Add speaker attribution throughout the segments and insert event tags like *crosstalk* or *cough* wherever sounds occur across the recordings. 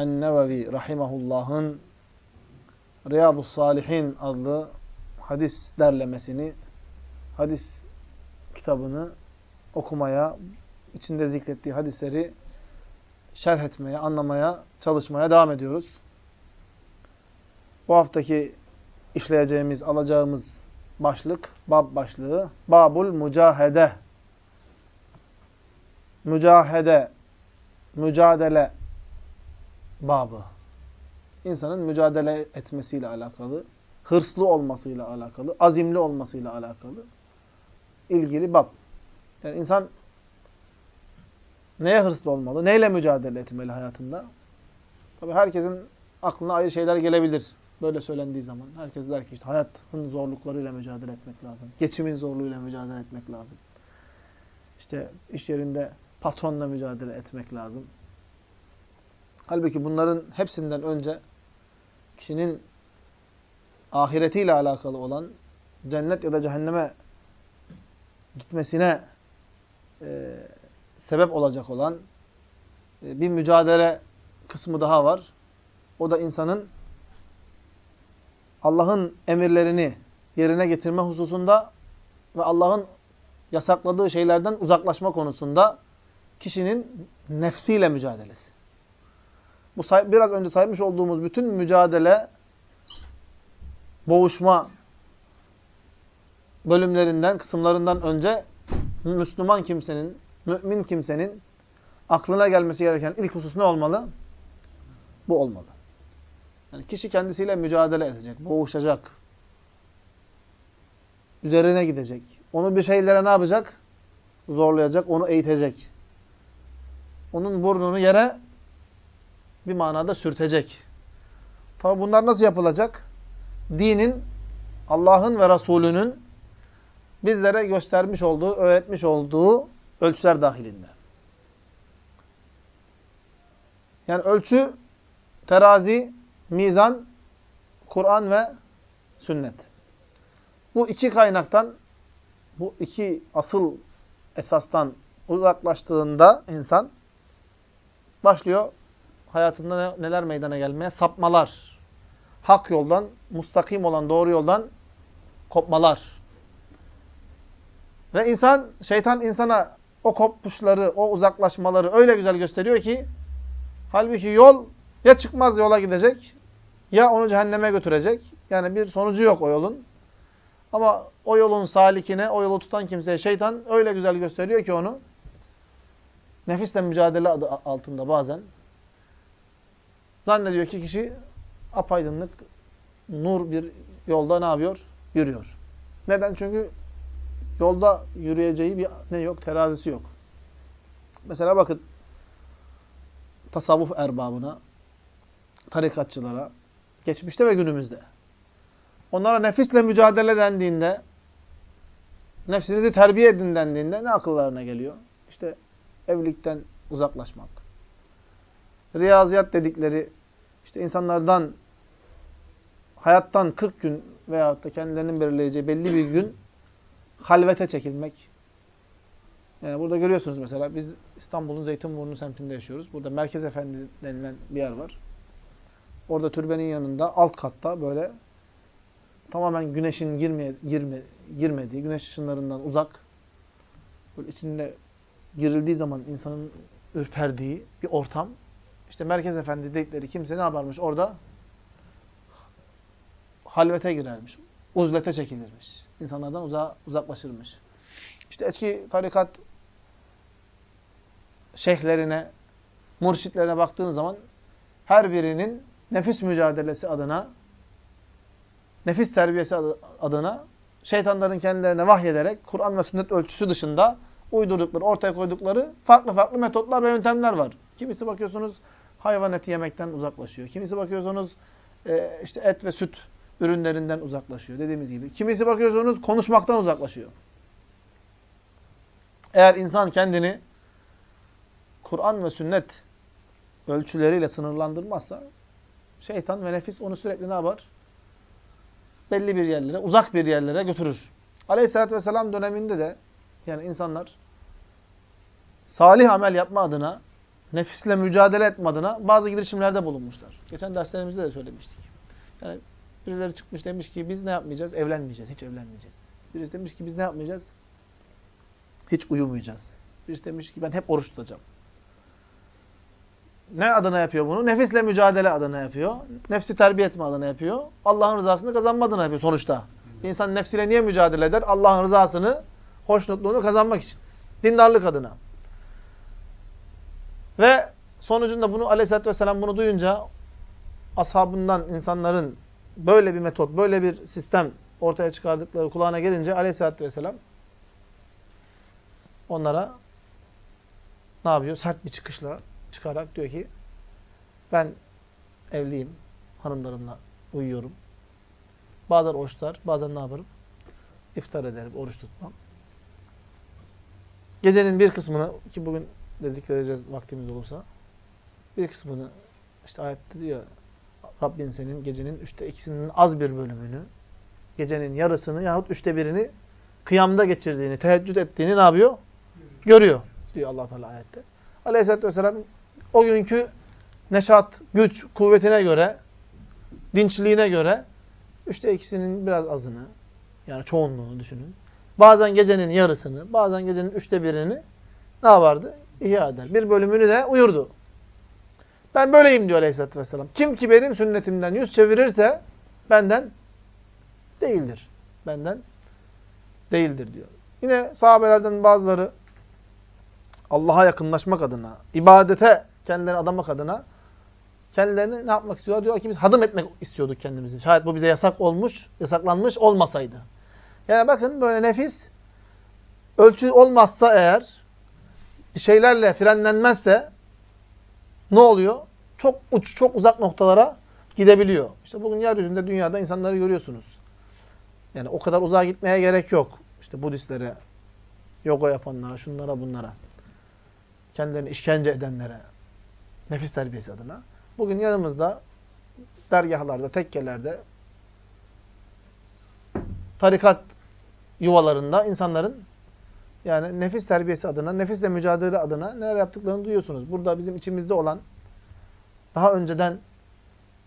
Speaker 1: en-Nevevi Rahimahullah'ın Riyadu Salihin adlı hadis derlemesini, hadis kitabını okumaya, içinde zikrettiği hadisleri şerh etmeye, anlamaya, çalışmaya devam ediyoruz. Bu haftaki işleyeceğimiz, alacağımız başlık, bab başlığı, Babul Mücahede. Mücahede, mücadele babı. İnsanın mücadele etmesiyle alakalı, hırslı olmasıyla alakalı, azimli olmasıyla alakalı ilgili bab. Yani insan neye hırslı olmalı, neyle mücadele etmeli hayatında? Tabii herkesin aklına ayrı şeyler gelebilir. Böyle söylendiği zaman. Herkes der ki işte hayatın zorluklarıyla mücadele etmek lazım. Geçimin zorluğuyla mücadele etmek lazım. İşte iş yerinde patronla mücadele etmek lazım. Halbuki bunların hepsinden önce kişinin ahiretiyle alakalı olan cennet ya da cehenneme gitmesine e, sebep olacak olan e, bir mücadele kısmı daha var. O da insanın Allah'ın emirlerini yerine getirme hususunda ve Allah'ın yasakladığı şeylerden uzaklaşma konusunda kişinin nefsiyle mücadelesi. Bu biraz önce saymış olduğumuz bütün mücadele, boğuşma bölümlerinden, kısımlarından önce Müslüman kimsenin, mümin kimsenin aklına gelmesi gereken ilk husus ne olmalı? Bu olmalı. Yani kişi kendisiyle mücadele edecek, boğuşacak. Üzerine gidecek. Onu bir şeylere ne yapacak? Zorlayacak, onu eğitecek. Onun burnunu yere bir manada sürtecek. Tabi bunlar nasıl yapılacak? Dinin, Allah'ın ve Resulünün bizlere göstermiş olduğu, öğretmiş olduğu ölçüler dahilinde. Yani ölçü, terazi, mizan, Kur'an ve sünnet. Bu iki kaynaktan, bu iki asıl esastan uzaklaştığında insan başlıyor hayatında neler meydana gelmeye? Sapmalar. Hak yoldan, mustakim olan doğru yoldan kopmalar. Ve insan, şeytan insana o kopuşları, o uzaklaşmaları öyle güzel gösteriyor ki halbuki yol ya çıkmaz yola gidecek ya onu cehenneme götürecek. Yani bir sonucu yok o yolun. Ama o yolun salikine, o yolu tutan kimseye şeytan öyle güzel gösteriyor ki onu nefisle mücadele adı altında bazen zannediyor ki kişi apaydınlık, nur bir yolda ne yapıyor? Yürüyor. Neden? Çünkü yolda yürüyeceği bir ne yok? Terazisi yok. Mesela bakın tasavvuf erbabına, tarikatçılara, geçmişte ve günümüzde. Onlara nefisle mücadele dendiğinde, nefsinizi terbiye edin dendiğinde ne akıllarına geliyor? İşte evlilikten uzaklaşmak. Riyaziyat dedikleri işte insanlardan hayattan 40 gün veyahut da kendilerinin belirleyeceği belli bir gün halvete çekilmek. Yani burada görüyorsunuz mesela biz İstanbul'un Zeytinburnu semtinde yaşıyoruz. Burada Merkez Efendi denilen bir yer var. Orada türbenin yanında alt katta böyle tamamen güneşin girmeye, girme, girmediği, güneş ışınlarından uzak böyle içinde girildiği zaman insanın ürperdiği bir ortam. İşte Merkez Efendi dedikleri kimse ne yaparmış? Orada halvete girermiş. Uzlete çekilirmiş. İnsanlardan uzağa, uzaklaşırmış. İşte eski tarikat şeyhlerine, murşitlerine baktığın zaman her birinin nefis mücadelesi adına, nefis terbiyesi adına şeytanların kendilerine vahyederek Kur'an ve sünnet ölçüsü dışında uydurdukları, ortaya koydukları farklı farklı metotlar ve yöntemler var. Kimisi bakıyorsunuz hayvan eti yemekten uzaklaşıyor. Kimisi bakıyorsunuz e, işte et ve süt ürünlerinden uzaklaşıyor dediğimiz gibi. Kimisi bakıyorsunuz konuşmaktan uzaklaşıyor. Eğer insan kendini Kur'an ve sünnet ölçüleriyle sınırlandırmazsa şeytan ve nefis onu sürekli ne yapar? Belli bir yerlere, uzak bir yerlere götürür. Aleyhisselatü Vesselam döneminde de yani insanlar salih amel yapma adına, nefisle mücadele etme adına bazı girişimlerde bulunmuşlar. Geçen derslerimizde de söylemiştik. Yani birileri çıkmış demiş ki biz ne yapmayacağız? Evlenmeyeceğiz, hiç evlenmeyeceğiz. Birisi demiş ki biz ne yapmayacağız? Hiç uyumayacağız. Birisi demiş ki ben hep oruç tutacağım. Ne adına yapıyor bunu? Nefisle mücadele adına yapıyor. Nefsi terbiye etme adına yapıyor. Allah'ın rızasını kazanma adına yapıyor sonuçta. İnsan nefsiyle niye mücadele eder? Allah'ın rızasını, hoşnutluğunu kazanmak için. Dindarlık adına. Ve sonucunda bunu aleyhissalatü vesselam bunu duyunca ashabından insanların böyle bir metot, böyle bir sistem ortaya çıkardıkları kulağına gelince aleyhissalatü vesselam onlara ne yapıyor? Sert bir çıkışla çıkarak diyor ki ben evliyim, hanımlarımla uyuyorum. Bazen oruçlar, bazen ne yaparım? İftar ederim, oruç tutmam. Gecenin bir kısmını, ki bugün de zikredeceğiz vaktimiz olursa, bir kısmını, işte ayette diyor, Rabbin senin gecenin üçte ikisinin az bir bölümünü, gecenin yarısını yahut üçte birini kıyamda geçirdiğini, teheccüd ettiğini ne yapıyor? Görüyor, diyor allah Teala ayette. Aleyhisselatü Vesselam o günkü neşat, güç, kuvvetine göre, dinçliğine göre üçte ikisinin biraz azını, yani çoğunluğunu düşünün. Bazen gecenin yarısını, bazen gecenin üçte birini ne yapardı? İhya eder. Bir bölümünü de uyurdu. Ben böyleyim diyor Aleyhisselatü Vesselam. Kim ki benim sünnetimden yüz çevirirse benden değildir. Benden değildir diyor. Yine sahabelerden bazıları Allah'a yakınlaşmak adına, ibadete kendilerini adamak adına kendilerini ne yapmak istiyorlar? Diyor ki biz hadım etmek istiyorduk kendimizi. Şayet bu bize yasak olmuş, yasaklanmış olmasaydı. Yani bakın böyle nefis ölçü olmazsa eğer şeylerle frenlenmezse ne oluyor? Çok uç, çok uzak noktalara gidebiliyor. İşte bugün yeryüzünde, dünyada insanları görüyorsunuz. Yani o kadar uzağa gitmeye gerek yok. İşte Budistlere, yoga yapanlara, şunlara bunlara. Kendilerini işkence edenlere, nefis terbiyesi adına. Bugün yanımızda dergahlarda, tekkelerde, tarikat yuvalarında insanların yani nefis terbiyesi adına, nefisle mücadele adına neler yaptıklarını duyuyorsunuz. Burada bizim içimizde olan, daha önceden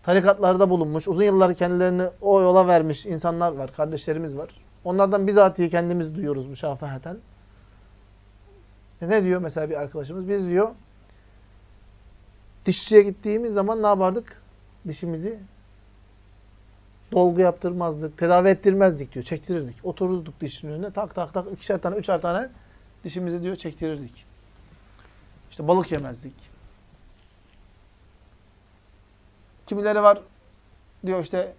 Speaker 1: tarikatlarda bulunmuş, uzun yıllar kendilerini o yola vermiş insanlar var, kardeşlerimiz var. Onlardan bizatihi kendimiz duyuyoruz müşafahaten. E ne diyor mesela bir arkadaşımız? Biz diyor, dişçiye gittiğimiz zaman ne yapardık? Dişimizi dolgu yaptırmazdık, tedavi ettirmezdik diyor. Çektirirdik. Otururduk dişin önüne tak tak tak ikişer tane, üçer tane dişimizi diyor çektirirdik. İşte balık yemezdik. Kimileri var diyor işte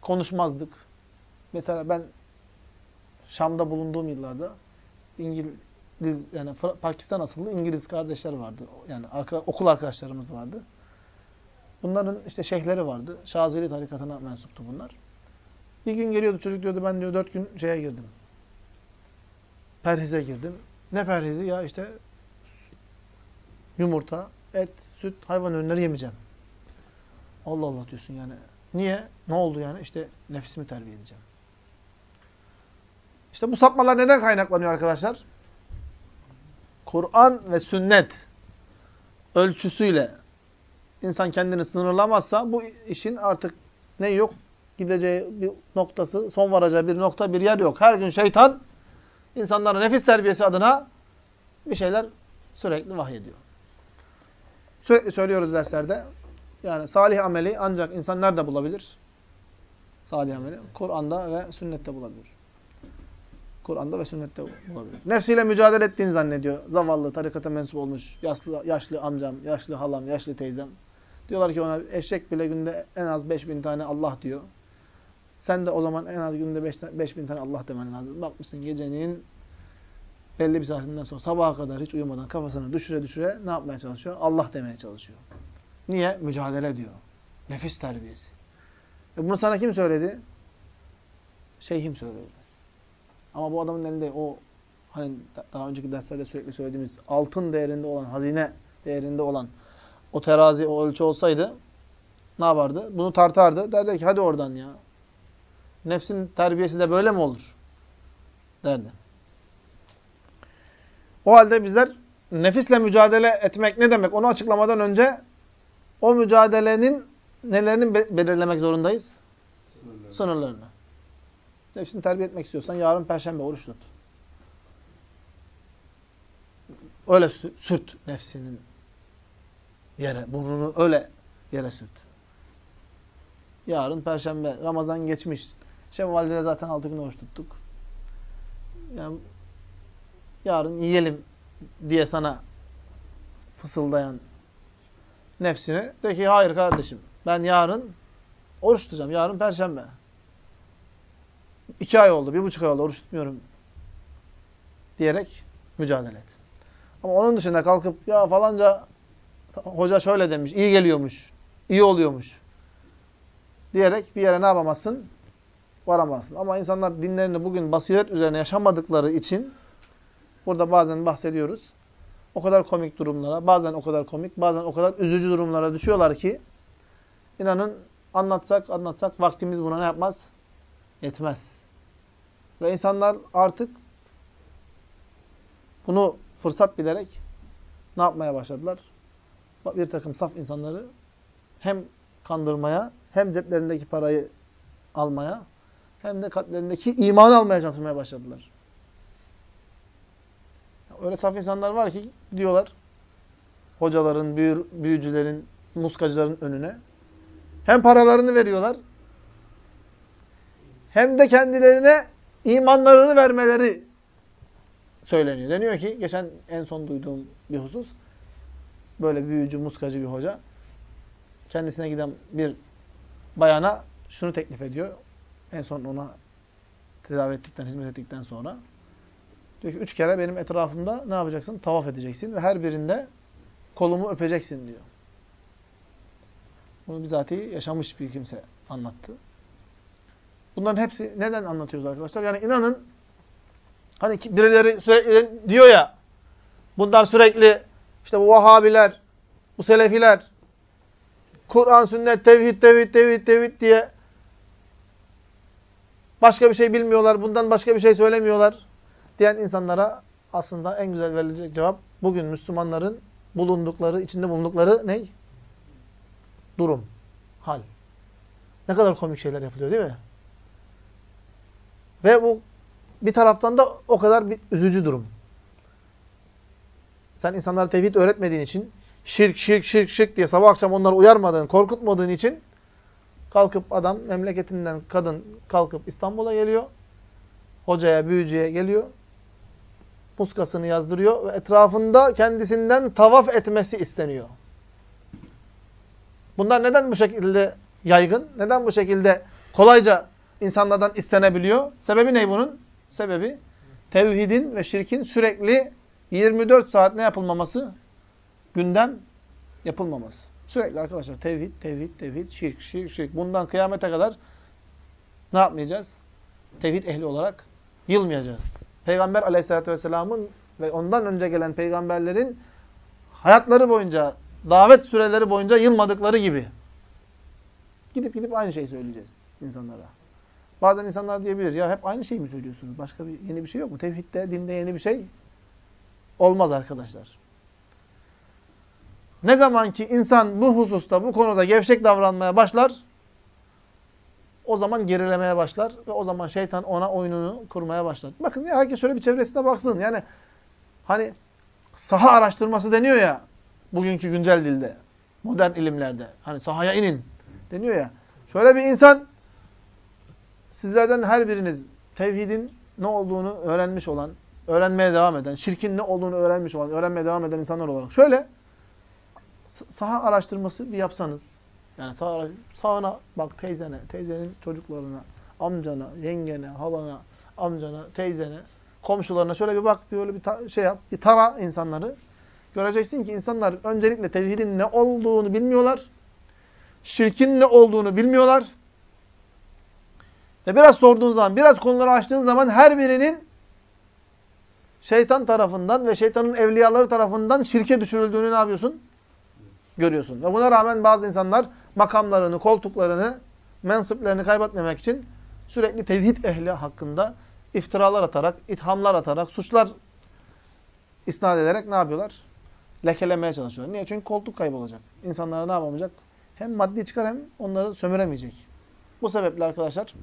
Speaker 1: konuşmazdık. Mesela ben Şam'da bulunduğum yıllarda İngiliz yani Pakistan asıllı İngiliz kardeşler vardı. Yani okul arkadaşlarımız vardı. Bunların işte şeyhleri vardı. Şazeli tarikatına mensuptu bunlar. Bir gün geliyordu çocuk diyordu ben diyor dört gün şeye girdim. Perhize girdim. Ne perhizi? Ya işte yumurta, et, süt, hayvan ürünleri yemeyeceğim. Allah Allah diyorsun yani. Niye? Ne oldu yani? İşte nefsimi terbiye edeceğim. İşte bu sapmalar neden kaynaklanıyor arkadaşlar? Kur'an ve sünnet ölçüsüyle insan kendini sınırlamazsa bu işin artık ne yok? Gideceği bir noktası, son varacağı bir nokta, bir yer yok. Her gün şeytan insanlara nefis terbiyesi adına bir şeyler sürekli vahyediyor. Sürekli söylüyoruz derslerde. Yani salih ameli ancak insan nerede bulabilir? Salih ameli. Kur'an'da ve sünnette bulabilir. Kur'an'da ve sünnette bulabilir. Nefsiyle mücadele ettiğini zannediyor. Zavallı, tarikata mensup olmuş, yaşlı, yaşlı amcam, yaşlı halam, yaşlı teyzem. Diyorlar ki ona eşek bile günde en az 5000 tane Allah diyor. Sen de o zaman en az günde 5000 tane Allah demen lazım. Bakmışsın gecenin belli bir saatinden sonra sabaha kadar hiç uyumadan kafasını düşüre düşüre ne yapmaya çalışıyor? Allah demeye çalışıyor. Niye? Mücadele diyor. Nefis terbiyesi. E bunu sana kim söyledi? Şeyhim söyledi. Ama bu adamın elinde o hani daha önceki derslerde sürekli söylediğimiz altın değerinde olan, hazine değerinde olan o terazi, o ölçü olsaydı ne yapardı? Bunu tartardı. Derdi ki hadi oradan ya. Nefsin terbiyesi de böyle mi olur? Derdi. O halde bizler nefisle mücadele etmek ne demek? Onu açıklamadan önce o mücadelenin nelerini belirlemek zorundayız? Sınırlarını. Sınırlarını. Nefsini terbiye etmek istiyorsan yarın perşembe oruç tut. Öyle sürt nefsinin yere. Burnunu öyle yere sürt. Yarın perşembe. Ramazan geçmiş. Şevval'de de zaten altı gün oruç tuttuk. Yani yarın yiyelim diye sana fısıldayan nefsini de ki hayır kardeşim ben yarın oruç tutacağım. Yarın perşembe. İki ay oldu, bir buçuk ay oldu oruç tutmuyorum diyerek mücadele et. Ama onun dışında kalkıp ya falanca hoca şöyle demiş, iyi geliyormuş, iyi oluyormuş diyerek bir yere ne yapamazsın? Varamazsın. Ama insanlar dinlerini bugün basiret üzerine yaşamadıkları için burada bazen bahsediyoruz. O kadar komik durumlara, bazen o kadar komik, bazen o kadar üzücü durumlara düşüyorlar ki inanın anlatsak anlatsak vaktimiz buna ne yapmaz? Yetmez. Ve insanlar artık bunu fırsat bilerek ne yapmaya başladılar? Bir takım saf insanları hem kandırmaya, hem ceplerindeki parayı almaya, hem de kalplerindeki imanı almaya çalışmaya başladılar. Öyle saf insanlar var ki diyorlar hocaların, büyü, büyücülerin, muskacıların önüne. Hem paralarını veriyorlar, hem de kendilerine imanlarını vermeleri söyleniyor. Deniyor ki, geçen en son duyduğum bir husus, böyle büyücü, muskacı bir hoca, kendisine giden bir bayana şunu teklif ediyor. En son ona tedavi ettikten, hizmet ettikten sonra. Diyor ki, üç kere benim etrafımda ne yapacaksın? Tavaf edeceksin ve her birinde kolumu öpeceksin diyor. Bunu bizatihi yaşamış bir kimse anlattı. Bunların hepsi neden anlatıyoruz arkadaşlar? Yani inanın hani birileri sürekli diyor ya bunlar sürekli işte bu Vahabiler, bu Selefiler Kur'an, sünnet, tevhid, tevhid, tevhid, tevhid diye başka bir şey bilmiyorlar, bundan başka bir şey söylemiyorlar diyen insanlara aslında en güzel verilecek cevap bugün Müslümanların bulundukları, içinde bulundukları ne? Durum, hal. Ne kadar komik şeyler yapılıyor değil mi? Ve bu bir taraftan da o kadar bir üzücü durum. Sen insanlara tevhid öğretmediğin için, şirk, şirk, şirk, şirk diye sabah akşam onları uyarmadığın, korkutmadığın için kalkıp adam memleketinden kadın kalkıp İstanbul'a geliyor. Hocaya, büyücüye geliyor. Puskasını yazdırıyor ve etrafında kendisinden tavaf etmesi isteniyor. Bunlar neden bu şekilde yaygın? Neden bu şekilde kolayca insanlardan istenebiliyor. Sebebi ne bunun? Sebebi tevhidin ve şirkin sürekli 24 saat ne yapılmaması? Gündem yapılmaması. Sürekli arkadaşlar tevhid, tevhid, tevhid, şirk, şirk, şirk. Bundan kıyamete kadar ne yapmayacağız? Tevhid ehli olarak yılmayacağız. Peygamber aleyhissalatü vesselamın ve ondan önce gelen peygamberlerin hayatları boyunca, davet süreleri boyunca yılmadıkları gibi. Gidip gidip aynı şeyi söyleyeceğiz insanlara. Bazen insanlar diyebilir ya hep aynı şeyi mi söylüyorsunuz? Başka bir yeni bir şey yok mu? Tevhidde, dinde yeni bir şey olmaz arkadaşlar. Ne zaman ki insan bu hususta, bu konuda gevşek davranmaya başlar, o zaman gerilemeye başlar ve o zaman şeytan ona oyununu kurmaya başlar. Bakın ya herkes şöyle bir çevresine baksın. Yani hani saha araştırması deniyor ya bugünkü güncel dilde, modern ilimlerde. Hani sahaya inin deniyor ya. Şöyle bir insan sizlerden her biriniz tevhidin ne olduğunu öğrenmiş olan, öğrenmeye devam eden, şirkin ne olduğunu öğrenmiş olan, öğrenmeye devam eden insanlar olarak şöyle saha araştırması bir yapsanız. Yani sağ, sağına bak teyzene, teyzenin çocuklarına, amcana, yengene, halana, amcana, teyzene, komşularına şöyle bir bak, böyle bir şey yap, bir tara insanları. Göreceksin ki insanlar öncelikle tevhidin ne olduğunu bilmiyorlar. Şirkin ne olduğunu bilmiyorlar. Ve biraz sorduğun zaman, biraz konuları açtığın zaman her birinin şeytan tarafından ve şeytanın evliyaları tarafından şirke düşürüldüğünü ne yapıyorsun? Görüyorsun. Ve buna rağmen bazı insanlar makamlarını, koltuklarını, mensıplarını kaybetmemek için sürekli tevhid ehli hakkında iftiralar atarak, ithamlar atarak, suçlar isnat ederek ne yapıyorlar? Lekelemeye çalışıyorlar. Niye? Çünkü koltuk kaybolacak. İnsanlara ne yapamayacak? Hem maddi çıkar hem onları sömüremeyecek. Bu sebeple arkadaşlar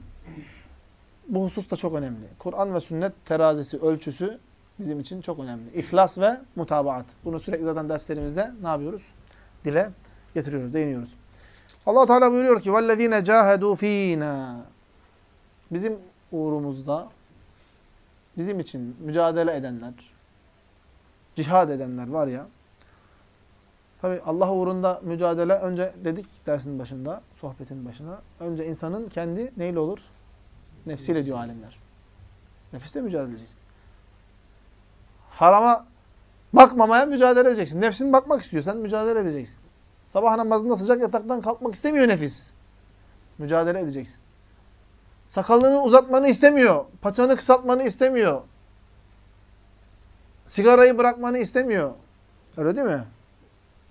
Speaker 1: bu husus da çok önemli. Kur'an ve sünnet terazisi, ölçüsü bizim için çok önemli. İhlas ve mutabaat. Bunu sürekli zaten derslerimizde ne yapıyoruz? Dile getiriyoruz, değiniyoruz. Allah Teala buyuruyor ki: "Vellezine cahadu fina." Bizim uğrumuzda bizim için mücadele edenler, cihad edenler var ya. Tabi Allah uğrunda mücadele önce dedik dersin başında, sohbetin başına. Önce insanın kendi neyle olur? Nefsiyle diyor alimler. Nefisle mücadele edeceksin. Harama bakmamaya mücadele edeceksin. Nefsin bakmak istiyorsan mücadele edeceksin. Sabah namazında sıcak yataktan kalkmak istemiyor nefis. Mücadele edeceksin. Sakalını uzatmanı istemiyor. Paçanı kısaltmanı istemiyor. Sigarayı bırakmanı istemiyor. Öyle değil mi?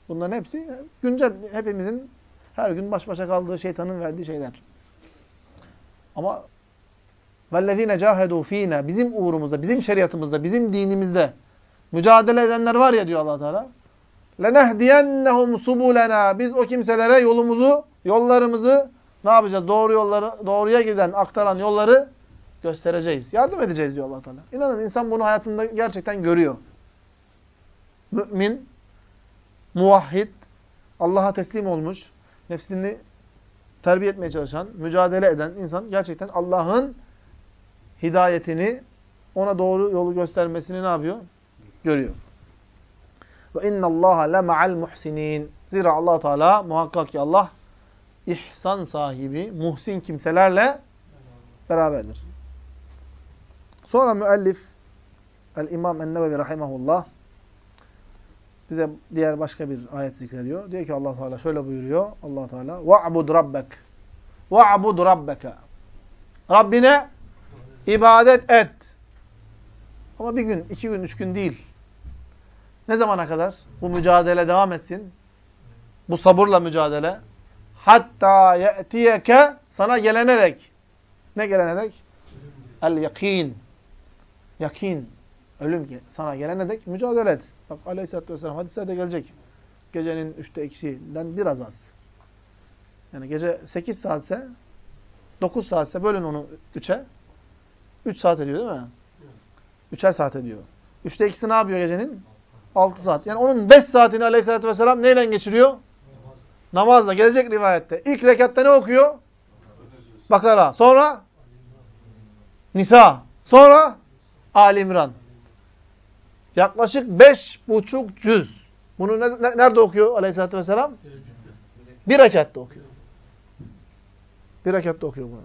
Speaker 1: Bunların hepsi güncel hepimizin her gün baş başa kaldığı şeytanın verdiği şeyler. Ama vellezine cahedu fina bizim uğrumuzda, bizim şeriatımızda, bizim dinimizde mücadele edenler var ya diyor Allah Teala. لَنَهْدِيَنَّهُمْ subulena. Biz o kimselere yolumuzu, yollarımızı ne yapacağız? Doğru yolları, doğruya giden, aktaran yolları göstereceğiz. Yardım edeceğiz diyor allah Teala. İnanın insan bunu hayatında gerçekten görüyor. Mümin, muvahhid, Allah'a teslim olmuş, nefsini terbiye etmeye çalışan, mücadele eden insan gerçekten Allah'ın hidayetini, ona doğru yolu göstermesini ne yapıyor? Görüyor. Ve inna Allaha la ma'al muhsinin. Zira Allah Teala muhakkak ki Allah ihsan sahibi, muhsin kimselerle beraberdir. Sonra müellif El-İmam En-Nevevi rahimehullah bize diğer başka bir ayet zikrediyor. Diyor ki Allah Teala şöyle buyuruyor. Allah Teala va'bud rabbek. Va'bud rabbeke. Rabbine ibadet et. Ama bir gün, iki gün, üç gün değil. Ne zamana kadar? Bu mücadele devam etsin. Bu sabırla mücadele. Hatta ye'tiyeke sana gelene dek. Ne gelene dek? El yakin. Yakin. Ölüm sana gelene dek mücadele et. Bak aleyhissalatü vesselam hadislerde gelecek. Gecenin üçte ikisinden biraz az. Yani gece sekiz saatse dokuz saatse bölün onu üçe. Üç saat ediyor değil mi? Üçer saat ediyor. Üçte ikisi ne yapıyor gecenin? 6 saat. Yani onun 5 saatini aleyhissalatü vesselam neyle geçiriyor? Namazla. Gelecek rivayette. İlk rekatta ne okuyor? Bakara. Sonra? Nisa. Sonra? Ali İmran. Yaklaşık beş buçuk cüz. Bunu ne, nerede okuyor aleyhissalatü vesselam? Bir rekatta okuyor. Bir rekatta okuyor bunu.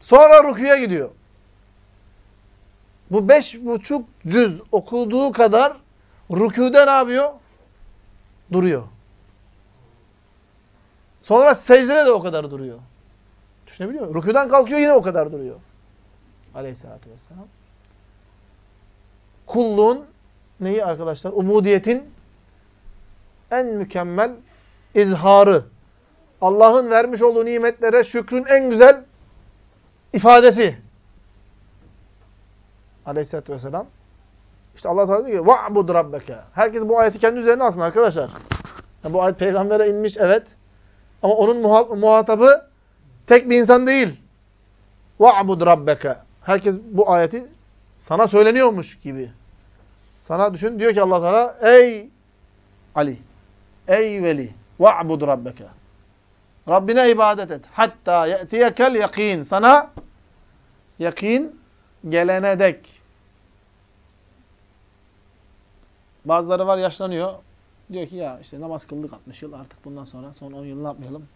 Speaker 1: Sonra rukuya gidiyor. Bu beş buçuk cüz okuduğu kadar Rükûde ne yapıyor? Duruyor. Sonra secdede de o kadar duruyor. Düşünebiliyor musun? Rükûden kalkıyor yine o kadar duruyor. Aleyhisselatü vesselam. Kulluğun neyi arkadaşlar? Umudiyetin en mükemmel izharı. Allah'ın vermiş olduğu nimetlere şükrün en güzel ifadesi. Aleyhisselatü vesselam. İşte Allah Teala diyor ki va'bud rabbeke. Herkes bu ayeti kendi üzerine alsın arkadaşlar. Yani bu ayet peygambere inmiş evet. Ama onun muhatabı tek bir insan değil. Va'bud rabbeke. Herkes bu ayeti sana söyleniyormuş gibi. Sana düşün diyor ki Allah Teala ey Ali ey veli va'bud rabbeke. Rabbine ibadet et. Hatta ye'tiyekel yakin. Sana yakin gelene dek. Bazıları var yaşlanıyor. Diyor ki ya işte namaz kıldık 60 yıl artık bundan sonra son 10 yıl ne yapmayalım?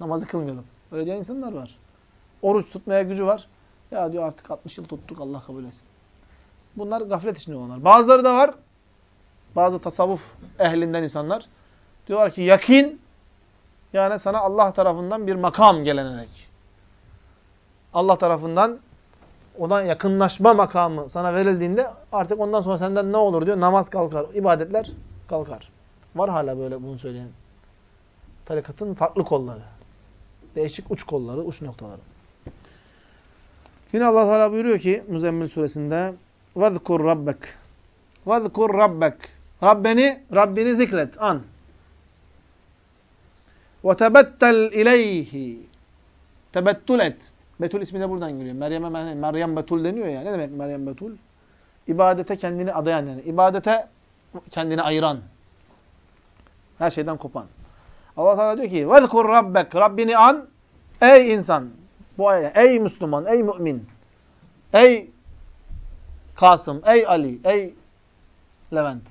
Speaker 1: Namazı kılmayalım. Öyle diyen insanlar var. Oruç tutmaya gücü var. Ya diyor artık 60 yıl tuttuk Allah kabul etsin. Bunlar gaflet içinde olanlar. Bazıları da var. Bazı tasavvuf ehlinden insanlar. Diyorlar ki yakin yani sana Allah tarafından bir makam gelenerek. Allah tarafından ona yakınlaşma makamı sana verildiğinde artık ondan sonra senden ne olur diyor? Namaz kalkar, ibadetler kalkar. Var hala böyle bunu söyleyen. Tarikatın farklı kolları. Değişik uç kolları, uç noktaları. Yine Allah Teala buyuruyor ki Müzzemmil suresinde وَذْكُرْ رَبَّكَ وَذْكُرْ رَبَّكَ Rabbini, Rabbini zikret, an. وَتَبَتَّلْ اِلَيْهِ Tebettül et. Betül ismi de buradan geliyor. Meryem'e Meryem Betul deniyor ya. Ne demek Meryem Betul? İbadete kendini adayan yani. İbadete kendini ayıran. Her şeyden kopan. Allah Teala diyor ki: "Vezkur rabbek." Rabbini an ey insan. Bu ayet ey Müslüman, ey mümin. Ey Kasım, ey Ali, ey Levent.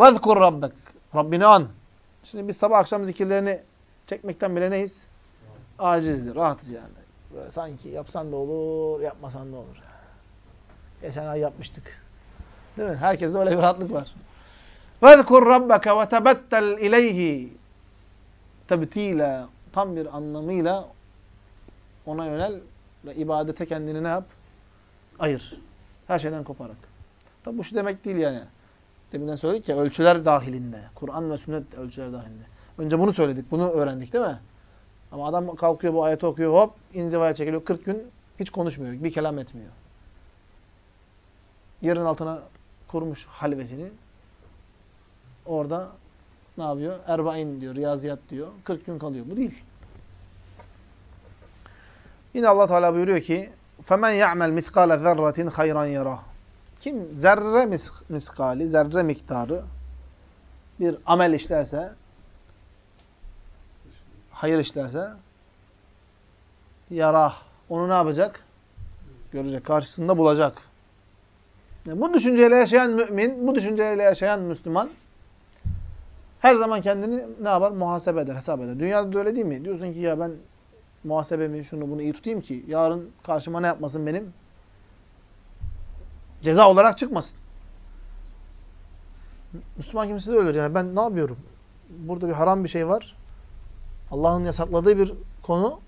Speaker 1: Vezkur rabbek. Rabbini an. Şimdi biz sabah akşam zikirlerini çekmekten bile neyiz? Acizdir, rahatız yani. Böyle sanki yapsan da olur, yapmasan da olur. Geçen ay yapmıştık. Değil mi? Herkeste öyle bir rahatlık var. وَذْكُرْ رَبَّكَ وَتَبَتَّلْ اِلَيْهِ Tebtile, tam bir anlamıyla ona yönel ve ibadete kendini ne yap? Ayır. Her şeyden koparak. Tabi bu şu demek değil yani. Deminden söyledik ya ölçüler dahilinde. Kur'an ve sünnet ölçüler dahilinde. Önce bunu söyledik, bunu öğrendik değil mi? Ama adam kalkıyor bu ayeti okuyor hop inzivaya çekiliyor. 40 gün hiç konuşmuyor. Bir kelam etmiyor. Yerin altına kurmuş halvesini. Orada ne yapıyor? Erbain diyor, riyaziyat diyor. 40 gün kalıyor. Bu değil. Yine Allah Teala buyuruyor ki: "Femen ya'mel miskale zerratin hayran yara." Kim zerre mis miskali, zerre miktarı bir amel işlerse, hayır işlerse yara. Onu ne yapacak? Görecek. Karşısında bulacak. Yani bu düşünceyle yaşayan mümin, bu düşünceyle yaşayan Müslüman her zaman kendini ne yapar? Muhasebe eder, hesap eder. Dünyada da öyle değil mi? Diyorsun ki ya ben muhasebemi, şunu bunu iyi tutayım ki yarın karşıma ne yapmasın benim? Ceza olarak çıkmasın. Müslüman kimse de öyle. Yani ben ne yapıyorum? Burada bir haram bir şey var. Allah'ın yasakladığı bir konu.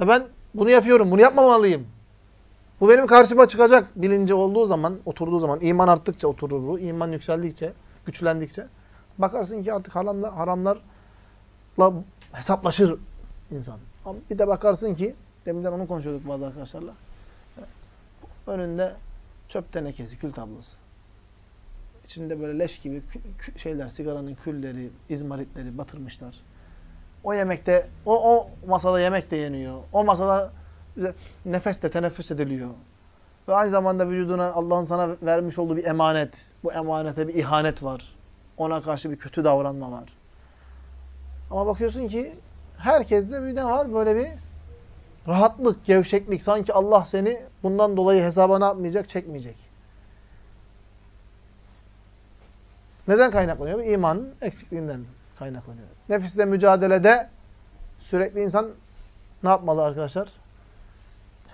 Speaker 1: Ve ben bunu yapıyorum. Bunu yapmamalıyım. Bu benim karşıma çıkacak bilinci olduğu zaman, oturduğu zaman, iman arttıkça oturur bu. İman yükseldikçe, güçlendikçe. Bakarsın ki artık haramlar, haramlarla hesaplaşır insan. Bir de bakarsın ki, deminden onu konuşuyorduk bazı arkadaşlarla. Önünde çöp tenekesi, kül tablosu. İçinde böyle leş gibi şeyler, sigaranın külleri, izmaritleri batırmışlar. O yemekte, o, o masada yemek de yeniyor. O masada nefes de teneffüs ediliyor. Ve aynı zamanda vücuduna Allah'ın sana vermiş olduğu bir emanet. Bu emanete bir ihanet var. Ona karşı bir kötü davranma var. Ama bakıyorsun ki herkeste bir ne var? Böyle bir rahatlık, gevşeklik. Sanki Allah seni bundan dolayı hesaba ne yapmayacak? Çekmeyecek. Neden kaynaklanıyor? İmanın eksikliğinden kaynaklanıyor. Nefisle mücadelede sürekli insan ne yapmalı arkadaşlar?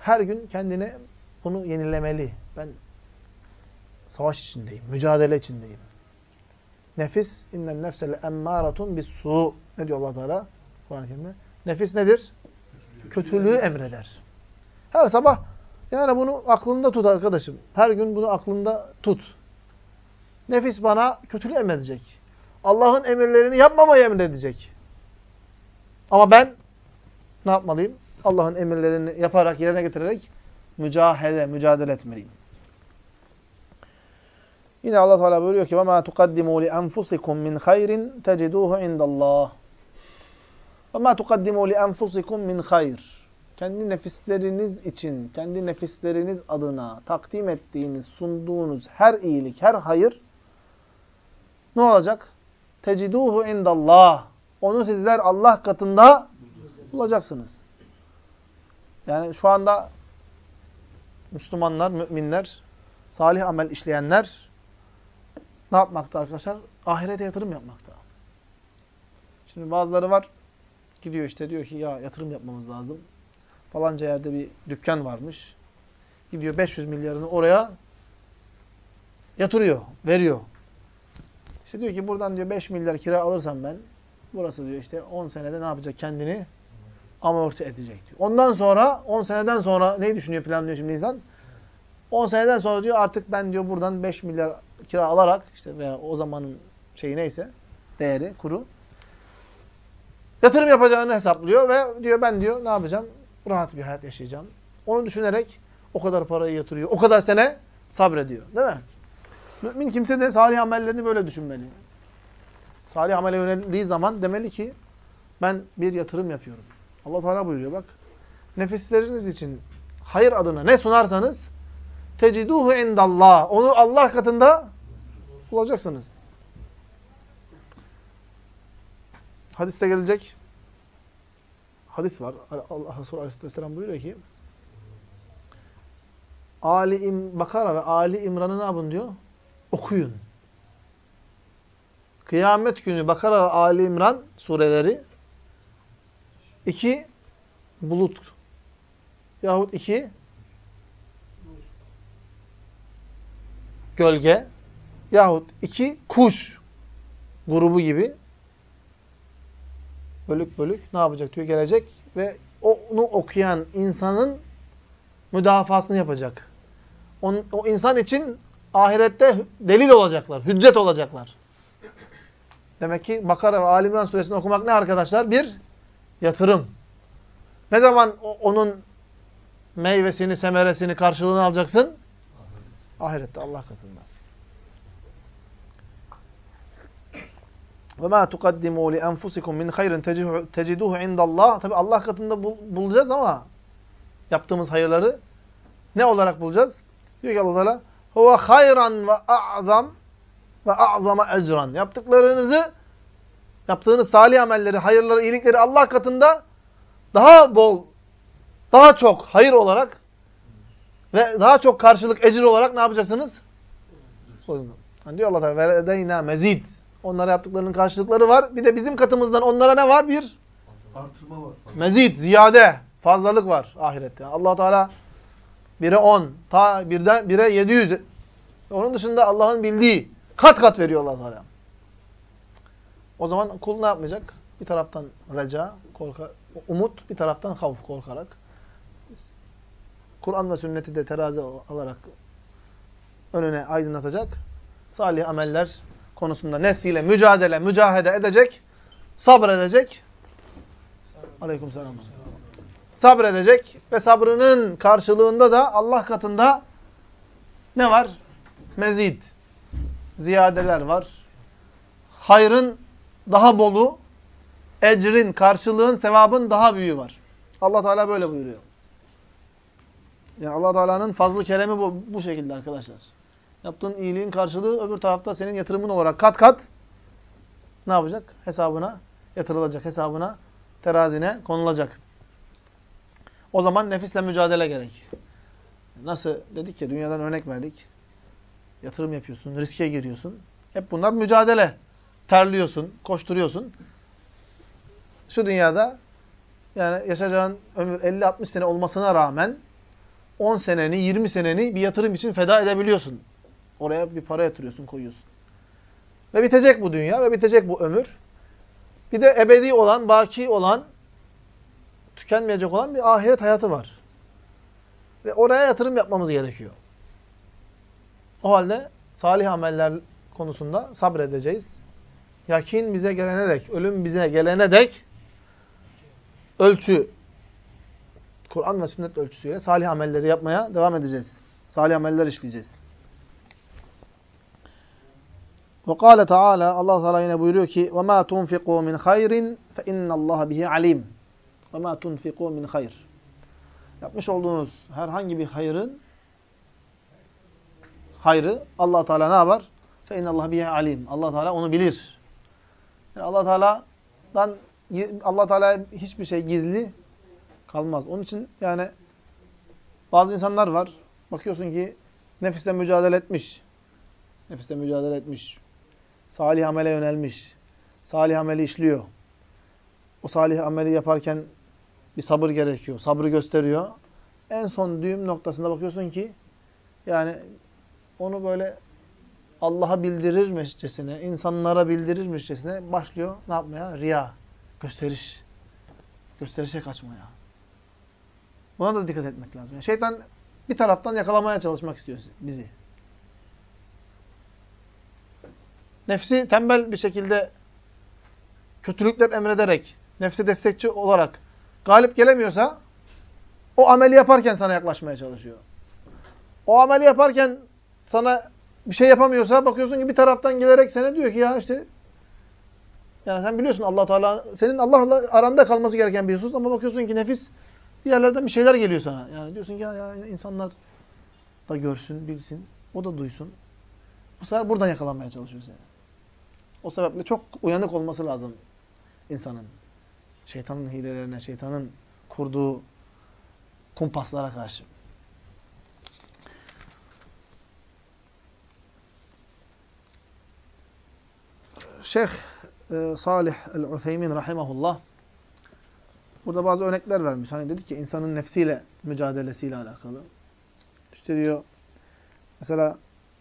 Speaker 1: Her gün kendine bunu yenilemeli. Ben savaş içindeyim, mücadele içindeyim. Nefis innen nefsele emmâratun bis su. Ne diyor Allah Teala Kur'an-ı Kerim'de? Nefis nedir? Kötülüğü emreder. Her sabah yani bunu aklında tut arkadaşım. Her gün bunu aklında tut. Nefis bana kötülüğü emredecek. Allah'ın emirlerini yapmamayı emredecek. Ama ben ne yapmalıyım? Allah'ın emirlerini yaparak, yerine getirerek mücahede, mücadele etmeliyim. Yine Allah Teala buyuruyor ki: "Ve ma tuqaddimu li enfusikum min hayrin teciduhu indallah." Ve ma tuqaddimu li enfusikum min hayr. Kendi nefisleriniz için, kendi nefisleriniz adına takdim ettiğiniz, sunduğunuz her iyilik, her hayır ne olacak? Teciduhu indallah. Onu sizler Allah katında bulacaksınız. Yani şu anda Müslümanlar, müminler, salih amel işleyenler ne yapmakta arkadaşlar? Ahirete yatırım yapmakta. Şimdi bazıları var, gidiyor işte diyor ki ya yatırım yapmamız lazım. Falanca yerde bir dükkan varmış. Gidiyor 500 milyarını oraya yatırıyor, veriyor. İşte diyor ki buradan diyor 5 milyar kira alırsam ben, burası diyor işte 10 senede ne yapacak kendini? Amorti edecek diyor. Ondan sonra, 10 seneden sonra ne düşünüyor, planlıyor şimdi insan? 10 seneden sonra diyor artık ben diyor buradan 5 milyar kira alarak işte veya o zamanın şeyi neyse, değeri, kuru yatırım yapacağını hesaplıyor ve diyor ben diyor ne yapacağım? Rahat bir hayat yaşayacağım. Onu düşünerek o kadar parayı yatırıyor. O kadar sene sabrediyor. Değil mi? Mümin kimse de salih amellerini böyle düşünmeli. Salih amele yöneldiği zaman demeli ki ben bir yatırım yapıyorum. Allah Teala buyuruyor bak. Nefisleriniz için hayır adına ne sunarsanız teciduhu indallah. Onu Allah katında bulacaksınız. Hadiste gelecek hadis var. Allah Resulü Aleyhisselam buyuruyor ki Ali İm Bakara ve Ali İmran'ı ne yapın diyor? Okuyun. Kıyamet günü Bakara ve Ali İmran sureleri iki bulut yahut iki gölge yahut iki kuş grubu gibi bölük bölük ne yapacak diyor gelecek ve onu okuyan insanın müdafasını yapacak. On, o insan için ahirette delil olacaklar, hüccet olacaklar. Demek ki Bakara ve Ali İmran suresini okumak ne arkadaşlar? Bir yatırım. Ne zaman onun meyvesini, semeresini, karşılığını alacaksın? Ahirette Allah katında. Ve ma tuqaddimu li enfusikum min hayrin teciduhu indallah. Tabi Allah katında bul bulacağız ama yaptığımız hayırları ne olarak bulacağız? Diyor ki Allah Teala huve hayran ve a'zam ve a'zama ecran. Yaptıklarınızı yaptığınız salih amelleri, hayırları, iyilikleri Allah katında daha bol, daha çok hayır olarak ve daha çok karşılık, ecir olarak ne yapacaksınız? Yani diyor Allah Teala veledeyna mezid. Onlara yaptıklarının karşılıkları var. Bir de bizim katımızdan onlara ne var? Bir artırma var. Mezid, ziyade, fazlalık var ahirette. Allah Teala 1'e 10, ta birden 1'e 700. Onun dışında Allah'ın bildiği kat kat veriyor Allah Teala. O zaman kul ne yapmayacak? Bir taraftan reca, korka, umut, bir taraftan havf korkarak. Kur'an ve sünneti de terazi alarak önüne aydınlatacak. Salih ameller konusunda nefsiyle mücadele, mücahede edecek, sabredecek. Aleykümselam. Sabredecek ve sabrının karşılığında da Allah katında ne var? Mezid. Ziyadeler var. Hayrın daha bolu, ecrin, karşılığın, sevabın daha büyüğü var. Allah Teala böyle buyuruyor. Yani Allah Teala'nın fazlı keremi bu, bu şekilde arkadaşlar. Yaptığın iyiliğin karşılığı öbür tarafta senin yatırımın olarak kat kat ne yapacak? Hesabına yatırılacak, hesabına, terazine konulacak. O zaman nefisle mücadele gerek. Nasıl dedik ya dünyadan örnek verdik. Yatırım yapıyorsun, riske giriyorsun. Hep bunlar mücadele. Terliyorsun, koşturuyorsun. Şu dünyada yani yaşayacağın ömür 50-60 sene olmasına rağmen 10 seneni, 20 seneni bir yatırım için feda edebiliyorsun. Oraya bir para yatırıyorsun, koyuyorsun. Ve bitecek bu dünya ve bitecek bu ömür. Bir de ebedi olan, baki olan, tükenmeyecek olan bir ahiret hayatı var. Ve oraya yatırım yapmamız gerekiyor. O halde salih ameller konusunda sabredeceğiz. Yakin bize gelene dek, ölüm bize gelene dek ölçü, Kur'an ve sünnet ölçüsüyle salih amelleri yapmaya devam edeceğiz. Salih ameller işleyeceğiz. Ve kâle Teala Allah Teala yine buyuruyor ki: "Ve ma tunfiqu min hayrin fe innallaha bihi alim." Ve ma tunfiqu min hayr. Yapmış olduğunuz herhangi bir hayrın hayrı Allah Teala ne yapar? Fe innallaha bihi alim. Allah Teala onu bilir. Yani Allah Teala'dan Allah Teala hiçbir şey gizli kalmaz. Onun için yani bazı insanlar var. Bakıyorsun ki nefisle mücadele etmiş. Nefisle mücadele etmiş. Salih amele yönelmiş. Salih ameli işliyor. O salih ameli yaparken bir sabır gerekiyor. Sabrı gösteriyor. En son düğüm noktasında bakıyorsun ki yani onu böyle Allah'a bildirirmişçesine, insanlara bildirirmişçesine başlıyor ne yapmaya? Riya, gösteriş. Gösterişe kaçmaya. Buna da dikkat etmek lazım. Şeytan bir taraftan yakalamaya çalışmak istiyor bizi. Nefsi tembel bir şekilde kötülükler emrederek, nefse destekçi olarak galip gelemiyorsa o ameli yaparken sana yaklaşmaya çalışıyor. O ameli yaparken sana bir şey yapamıyorsa bakıyorsun ki bir taraftan gelerek sana diyor ki ya işte yani sen biliyorsun Allah Teala senin Allah'la aranda kalması gereken bir husus ama bakıyorsun ki nefis bir yerlerden bir şeyler geliyor sana. Yani diyorsun ki ya, ya insanlar da görsün, bilsin, o da duysun. Bu sefer buradan yakalanmaya çalışıyor seni. O sebeple çok uyanık olması lazım insanın. Şeytanın hilelerine, şeytanın kurduğu kumpaslara karşı. Şeyh e, Salih el-Utheymin rahimahullah burada bazı örnekler vermiş. Hani dedik ki insanın nefsiyle mücadelesiyle alakalı. İşte diyor mesela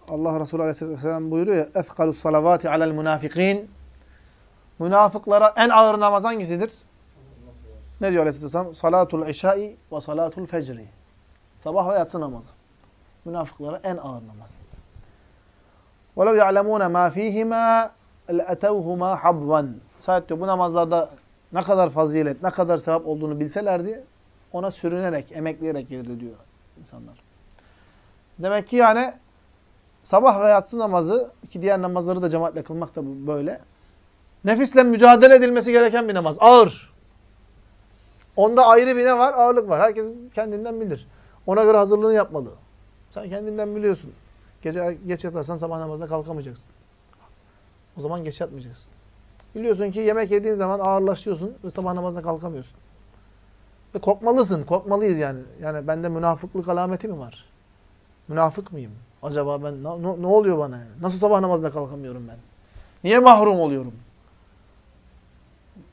Speaker 1: Allah Resulü Aleyhisselatü Vesselam buyuruyor ya اَثْقَلُ الصَّلَوَاتِ عَلَى الْمُنَافِقِينَ Münafıklara en ağır namaz hangisidir? Ne diyor Aleyhisselatü Vesselam? Salatul işai ve salatul fecri. Sabah ve yatsı namazı. Münafıklara en ağır namaz. وَلَوْ يَعْلَمُونَ مَا ف۪يهِمَا لَأَتَوْهُمَا حَبْوًا Saat diyor bu namazlarda ne kadar fazilet, ne kadar sevap olduğunu bilselerdi ona sürünerek, emekleyerek gelirdi diyor insanlar. Demek ki yani sabah ve yatsı namazı, ki diğer namazları da cemaatle kılmak da böyle. Nefisle mücadele edilmesi gereken bir namaz. Ağır. Onda ayrı bir ne var? Ağırlık var. Herkes kendinden bilir. Ona göre hazırlığını yapmalı. Sen kendinden biliyorsun. Gece geç yatarsan sabah namazına kalkamayacaksın. O zaman geç yatmayacaksın. Biliyorsun ki yemek yediğin zaman ağırlaşıyorsun ve sabah namazına kalkamıyorsun. Ve korkmalısın. Korkmalıyız yani. Yani bende münafıklık alameti mi var? Münafık mıyım? Acaba ben ne, oluyor bana? Yani? Nasıl sabah namazına kalkamıyorum ben? Niye mahrum oluyorum?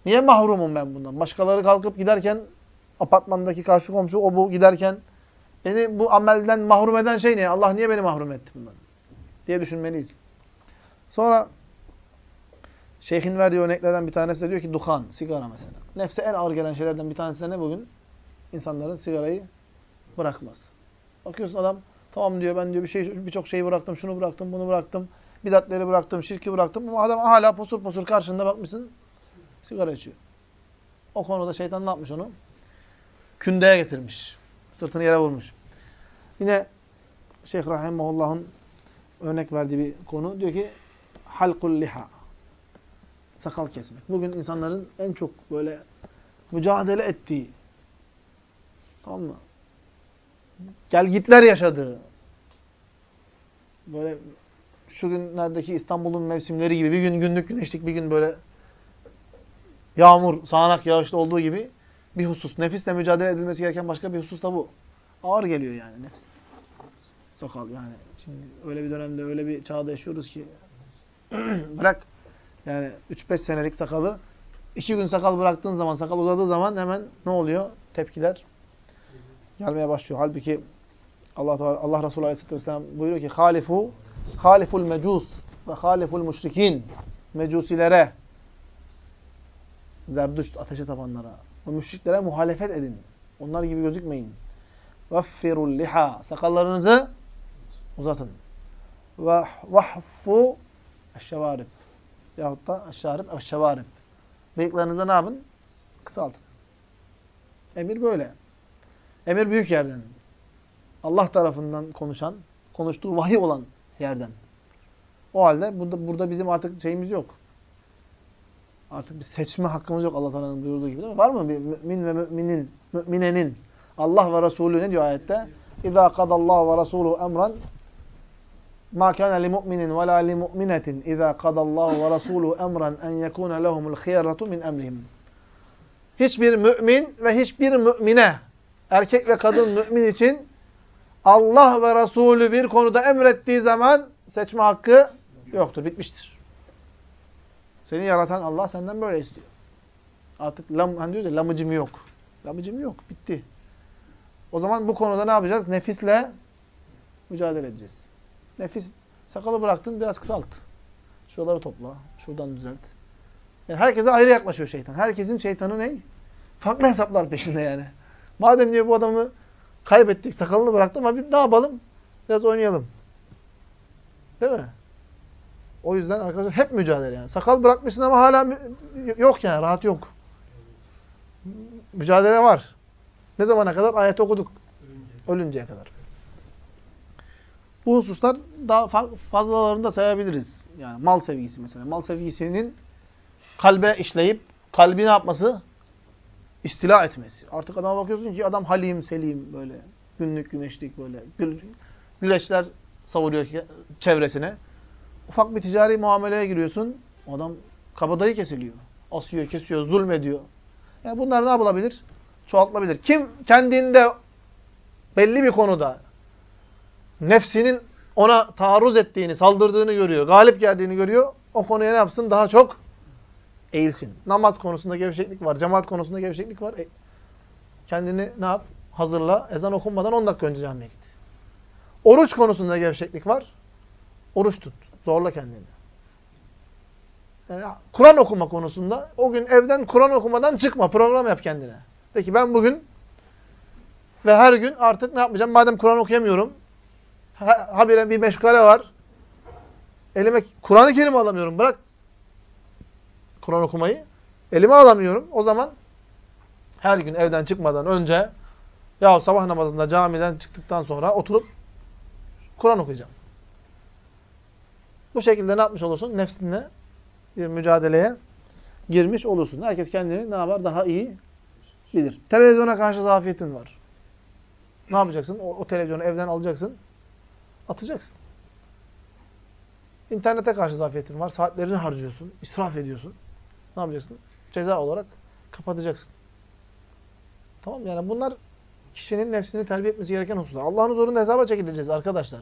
Speaker 1: Niye mahrumum ben bundan? Başkaları kalkıp giderken apartmandaki karşı komşu o bu giderken beni bu amelden mahrum eden şey ne? Allah niye beni mahrum etti bundan? Diye düşünmeliyiz. Sonra şeyhin verdiği örneklerden bir tanesi de diyor ki duhan, sigara mesela. Nefse en ağır gelen şeylerden bir tanesi de ne bugün? İnsanların sigarayı bırakmaz. Bakıyorsun adam tamam diyor ben diyor bir şey birçok şeyi bıraktım, şunu bıraktım, bunu bıraktım. Bidatleri bıraktım, şirki bıraktım ama adam hala posur posur karşında bakmışsın sigara içiyor. O konuda şeytan ne yapmış onu? Kündeye getirmiş. Sırtını yere vurmuş. Yine Şeyh Rahimahullah'ın örnek verdiği bir konu diyor ki halkul liha. Sakal kesmek. Bugün insanların en çok böyle mücadele ettiği tamam mı? Gelgitler yaşadığı böyle şu günlerdeki İstanbul'un mevsimleri gibi bir gün günlük güneşlik bir gün böyle yağmur, sağanak, yağışlı olduğu gibi bir husus. Nefisle mücadele edilmesi gereken başka bir husus da bu. Ağır geliyor yani nefs. Sakal yani. Şimdi öyle bir dönemde, öyle bir çağda yaşıyoruz ki *clears throat* bırak yani 3-5 senelik sakalı 2 gün sakal bıraktığın zaman, sakal uzadığı zaman hemen ne oluyor? Tepkiler gelmeye başlıyor. Halbuki Allah Allah Resulü Aleyhisselatü Vesselam buyuruyor ki halifu haliful mecus ve haliful müşrikin mecusilere Zerdüşt ateşe tapanlara. O müşriklere muhalefet edin. Onlar gibi gözükmeyin. Vaffirul liha. Sakallarınızı uzatın. Ve vahfu eşşevarib. Yahut da eşşarib eşşevarib. Bıyıklarınızı ne yapın? Kısaltın. Emir böyle. Emir büyük yerden. Allah tarafından konuşan, konuştuğu vahiy olan yerden. O halde burada, burada bizim artık şeyimiz yok. Artık bir seçme hakkımız yok Allah Teala'nın buyurduğu gibi değil mi? Var mı bir mümin ve müminin, müminenin Allah ve Resulü ne diyor ayette? İza kadallahu ve Resulü emran ma kana li mu'minin ve la li mu'minetin iza kadallahu ve Resulü emran en yekuna lehumul khiyaratu min emrihim. Hiçbir mümin ve hiçbir mümine erkek ve kadın mümin için Allah ve Resulü bir konuda emrettiği zaman seçme hakkı yoktur. Bitmiştir. Seni yaratan Allah senden böyle istiyor. Artık lam, hani diyoruz ya lamıcım yok. Lamıcım yok. Bitti. O zaman bu konuda ne yapacağız? Nefisle mücadele edeceğiz. Nefis, sakalı bıraktın biraz kısalt. Şuraları topla. Şuradan düzelt. Yani herkese ayrı yaklaşıyor şeytan. Herkesin şeytanı ne? Farklı hesaplar peşinde yani. Madem diyor bu adamı kaybettik, sakalını bıraktım ama bir ne yapalım? Biraz oynayalım. Değil mi? O yüzden arkadaşlar hep mücadele yani. Sakal bırakmışsın ama hala yok yani, rahat yok. Mücadele var. Ne zamana kadar? Ayet okuduk. Ölünceye kadar. Bu hususlar daha fazlalarını da sayabiliriz. Yani mal sevgisi mesela. Mal sevgisinin kalbe işleyip kalbi ne yapması? İstila etmesi. Artık adama bakıyorsun ki adam halim, selim böyle. Günlük güneşlik böyle. Güleçler savuruyor çevresine. Ufak bir ticari muameleye giriyorsun. Adam kabadayı kesiliyor. Asıyor, kesiyor, zulmediyor. Yani bunlar ne yapılabilir? Çoğaltılabilir. Kim kendinde belli bir konuda nefsinin ona taarruz ettiğini, saldırdığını görüyor, galip geldiğini görüyor, o konuya ne yapsın? Daha çok eğilsin. Namaz konusunda gevşeklik var, cemaat konusunda gevşeklik var. E, kendini ne yap? Hazırla. Ezan okunmadan 10 dakika önce camiye git. Oruç konusunda gevşeklik var. Oruç tut. Zorla kendini. Yani Kur'an okuma konusunda o gün evden Kur'an okumadan çıkma. Program yap kendine. Peki ben bugün ve her gün artık ne yapmayacağım? Madem Kur'an okuyamıyorum, ha, habire bir meşgale var. Elime Kur'an-ı Kerim alamıyorum. Bırak Kur'an okumayı. Elime alamıyorum. O zaman her gün evden çıkmadan önce ya sabah namazında camiden çıktıktan sonra oturup Kur'an okuyacağım. Bu şekilde ne yapmış olursun? Nefsinle bir mücadeleye girmiş olursun. Herkes kendini ne yapar? Daha iyi bilir. Televizyona karşı zafiyetin var. Ne yapacaksın? O, o televizyonu evden alacaksın. Atacaksın. İnternete karşı zafiyetin var. Saatlerini harcıyorsun. israf ediyorsun. Ne yapacaksın? Ceza olarak kapatacaksın. Tamam Yani bunlar kişinin nefsini terbiye etmesi gereken hususlar. Allah'ın huzurunda hesaba çekileceğiz arkadaşlar.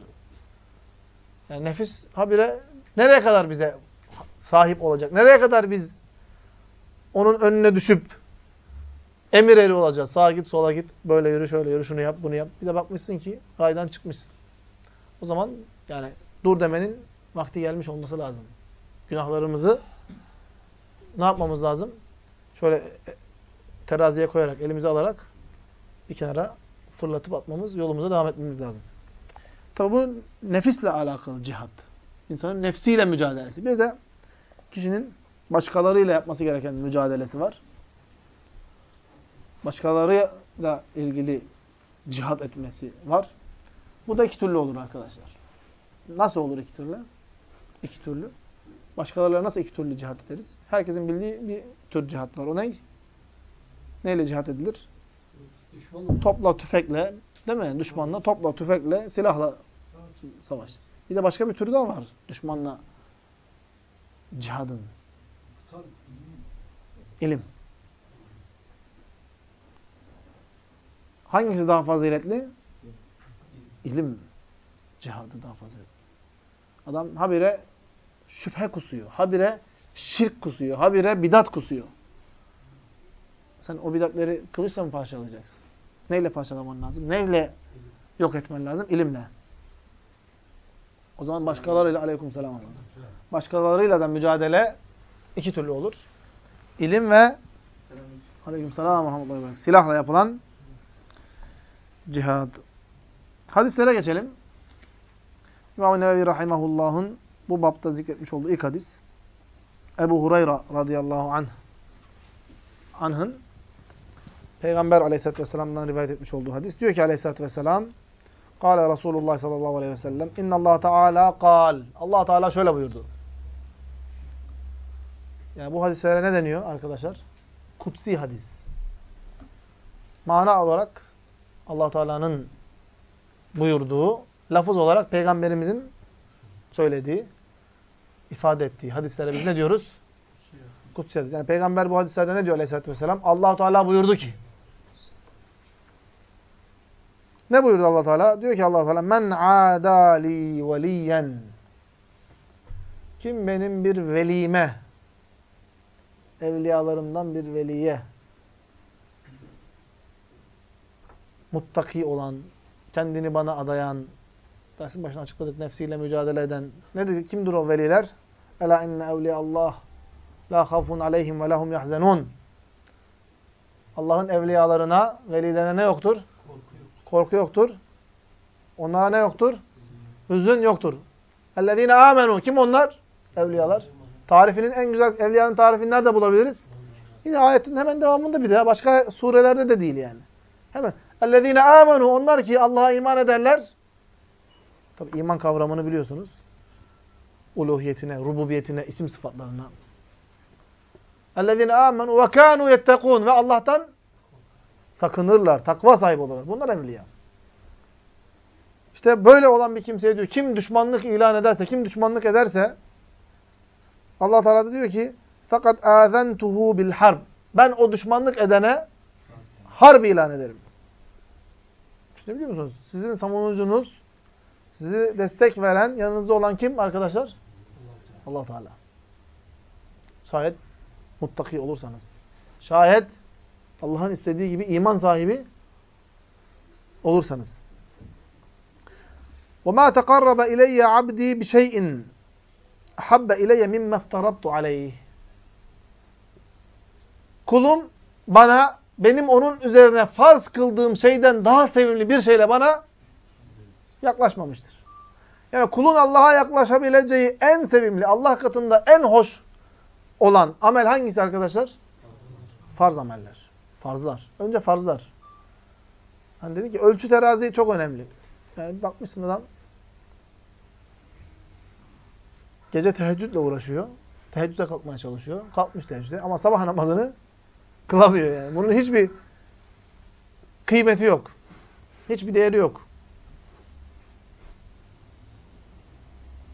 Speaker 1: Yani nefis habire nereye kadar bize sahip olacak? Nereye kadar biz onun önüne düşüp emir eri olacağız? Sağa git, sola git, böyle yürü, şöyle yürü, şunu yap, bunu yap. Bir de bakmışsın ki raydan çıkmışsın. O zaman yani dur demenin vakti gelmiş olması lazım. Günahlarımızı ne yapmamız lazım? Şöyle e, teraziye koyarak, elimize alarak bir kenara fırlatıp atmamız, yolumuza devam etmemiz lazım. Tabi bu nefisle alakalı cihat. İnsanın nefsiyle mücadelesi. Bir de kişinin başkalarıyla yapması gereken mücadelesi var. Başkalarıyla ilgili cihat etmesi var. Bu da iki türlü olur arkadaşlar. Nasıl olur iki türlü? İki türlü. Başkalarıyla nasıl iki türlü cihat ederiz? Herkesin bildiği bir tür cihat var. O ne? Neyle cihat edilir? Düşmanla. Topla, tüfekle, değil mi? Düşmanla, topla, tüfekle, silahla savaş. Bir de başka bir türü daha var düşmanla cihadın. İlim. Hangisi daha faziletli? İlim cihadı daha faziletli. Adam habire şüphe kusuyor. Habire şirk kusuyor. Habire bidat kusuyor. Sen o bidatleri kılıçla mı parçalayacaksın? Neyle parçalaman lazım? Neyle yok etmen lazım? İlimle. O zaman başkalarıyla aleyküm selam. Başkalarıyla da mücadele iki türlü olur. İlim ve aleyküm selam silahla yapılan cihad. Hadislere geçelim. İmam-ı Nevevi Rahimahullah'ın bu bapta zikretmiş olduğu ilk hadis. Ebu Hureyre radıyallahu anh anh'ın Peygamber aleyhissalatü vesselam'dan rivayet etmiş olduğu hadis. Diyor ki aleyhissalatü vesselam Kale Resulullah sallallahu aleyhi ve sellem İnna Allah Teala kal. Allah Teala şöyle buyurdu. Yani bu hadislere ne deniyor arkadaşlar? Kutsi hadis. Mana olarak Allah Teala'nın buyurduğu, lafız olarak peygamberimizin söylediği, ifade ettiği hadislere biz ne diyoruz? Kutsi hadis. Yani peygamber bu hadislerde ne diyor aleyhissalatü vesselam? allah Teala buyurdu ki. Ne buyurdu allah Teala? Diyor ki allah Teala men adali veliyen kim benim bir velime evliyalarımdan bir veliye muttaki olan, kendini bana adayan, dersin başına açıkladık nefsiyle mücadele eden. Nedir? Kimdir o veliler? Ela inne evliya Allah la khafun aleyhim ve lahum yahzenun. Allah'ın evliyalarına, velilerine ne yoktur? Korku yoktur. Onlara ne yoktur? Hüzün yoktur. Ellezine amenu. Kim onlar? Evliyalar. Tarifinin en güzel evliyanın tarifini nerede bulabiliriz? Yine ayetin hemen devamında bir daha. Başka surelerde de değil yani. Hemen. Ellezine amenu. Onlar ki Allah'a iman ederler. Tabi iman kavramını biliyorsunuz. Uluhiyetine, rububiyetine, isim sıfatlarına. Ellezine amenu ve kanu yettekun. Ve Allah'tan sakınırlar. Takva sahibi olurlar. Bunlar evliya. İşte böyle olan bir kimseye diyor. Kim düşmanlık ilan ederse, kim düşmanlık ederse Allah Teala diyor ki fakat azentuhu bil harb. Ben o düşmanlık edene harp ilan ederim. İşte biliyor musunuz? Sizin savunucunuz, sizi destek veren, yanınızda olan kim arkadaşlar? Allah Teala. Şayet muttaki olursanız. Şayet Allah'ın istediği gibi iman sahibi olursanız. وَمَا تَقَرَّبَ اِلَيَّ عَبْدِي بِشَيْءٍ habbe ileyye mimme eftarattu aleyh. Kulum bana benim onun üzerine farz kıldığım şeyden daha sevimli bir şeyle bana yaklaşmamıştır. Yani kulun Allah'a yaklaşabileceği en sevimli, Allah katında en hoş olan amel hangisi arkadaşlar? Farz ameller. Farzlar. Önce farzlar. Hani dedi ki ölçü terazi çok önemli. Yani bakmışsın adam Gece teheccüdle uğraşıyor. Teheccüde kalkmaya çalışıyor. Kalkmış teheccüde ama sabah namazını kılamıyor yani. Bunun hiçbir kıymeti yok. Hiçbir değeri yok.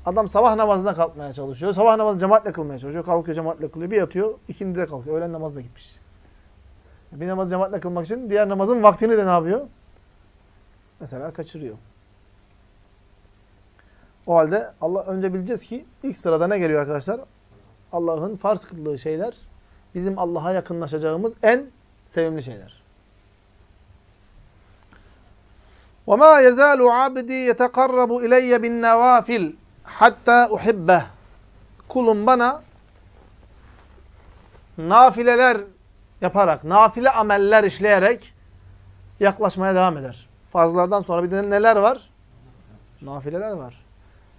Speaker 1: Adam sabah namazına kalkmaya çalışıyor. Sabah namazını cemaatle kılmaya çalışıyor. Kalkıyor cemaatle kılıyor. Bir yatıyor. ikindi de kalkıyor. Öğlen namazı da gitmiş. Bir namazı cemaatle kılmak için diğer namazın vaktini de ne yapıyor? Mesela kaçırıyor. O halde Allah önce bileceğiz ki ilk sırada ne geliyor arkadaşlar? Allah'ın farz kıldığı şeyler bizim Allah'a yakınlaşacağımız en sevimli şeyler. وَمَا يَزَالُ عَبْدِي يَتَقَرَّبُ اِلَيَّ بِالنَّوَافِلِ hatta uhibbe. Kulum bana nafileler yaparak, nafile ameller işleyerek yaklaşmaya devam eder. Fazlardan sonra bir de neler var? Nafileler var.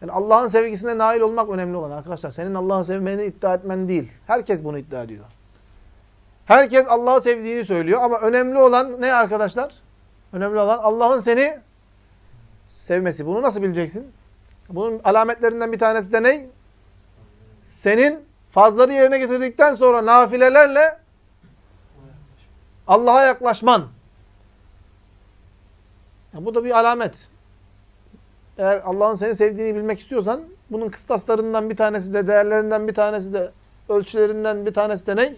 Speaker 1: Yani Allah'ın sevgisine nail olmak önemli olan arkadaşlar. Senin Allah'ı sevmeni iddia etmen değil. Herkes bunu iddia ediyor. Herkes Allah'ı sevdiğini söylüyor ama önemli olan ne arkadaşlar? Önemli olan Allah'ın seni sevmesi. Bunu nasıl bileceksin? Bunun alametlerinden bir tanesi de ne? Senin fazları yerine getirdikten sonra nafilelerle Allah'a yaklaşman. Yani bu da bir alamet eğer Allah'ın seni sevdiğini bilmek istiyorsan bunun kıstaslarından bir tanesi de, değerlerinden bir tanesi de, ölçülerinden bir tanesi de ne?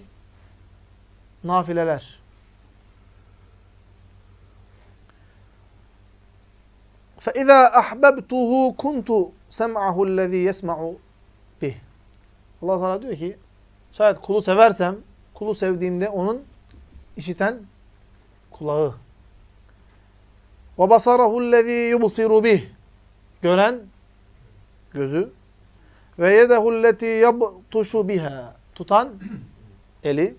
Speaker 1: Nafileler. فَاِذَا أَحْبَبْتُهُ كُنْتُ سَمْعَهُ الَّذ۪ي يَسْمَعُ بِهِ Allah Teala diyor ki, şayet kulu seversem, kulu sevdiğimde onun işiten kulağı. Ve basarahu'llezî yubsiru bih. Gören gözü. Ve yedehu'lletî yabtuşu biha. Tutan eli.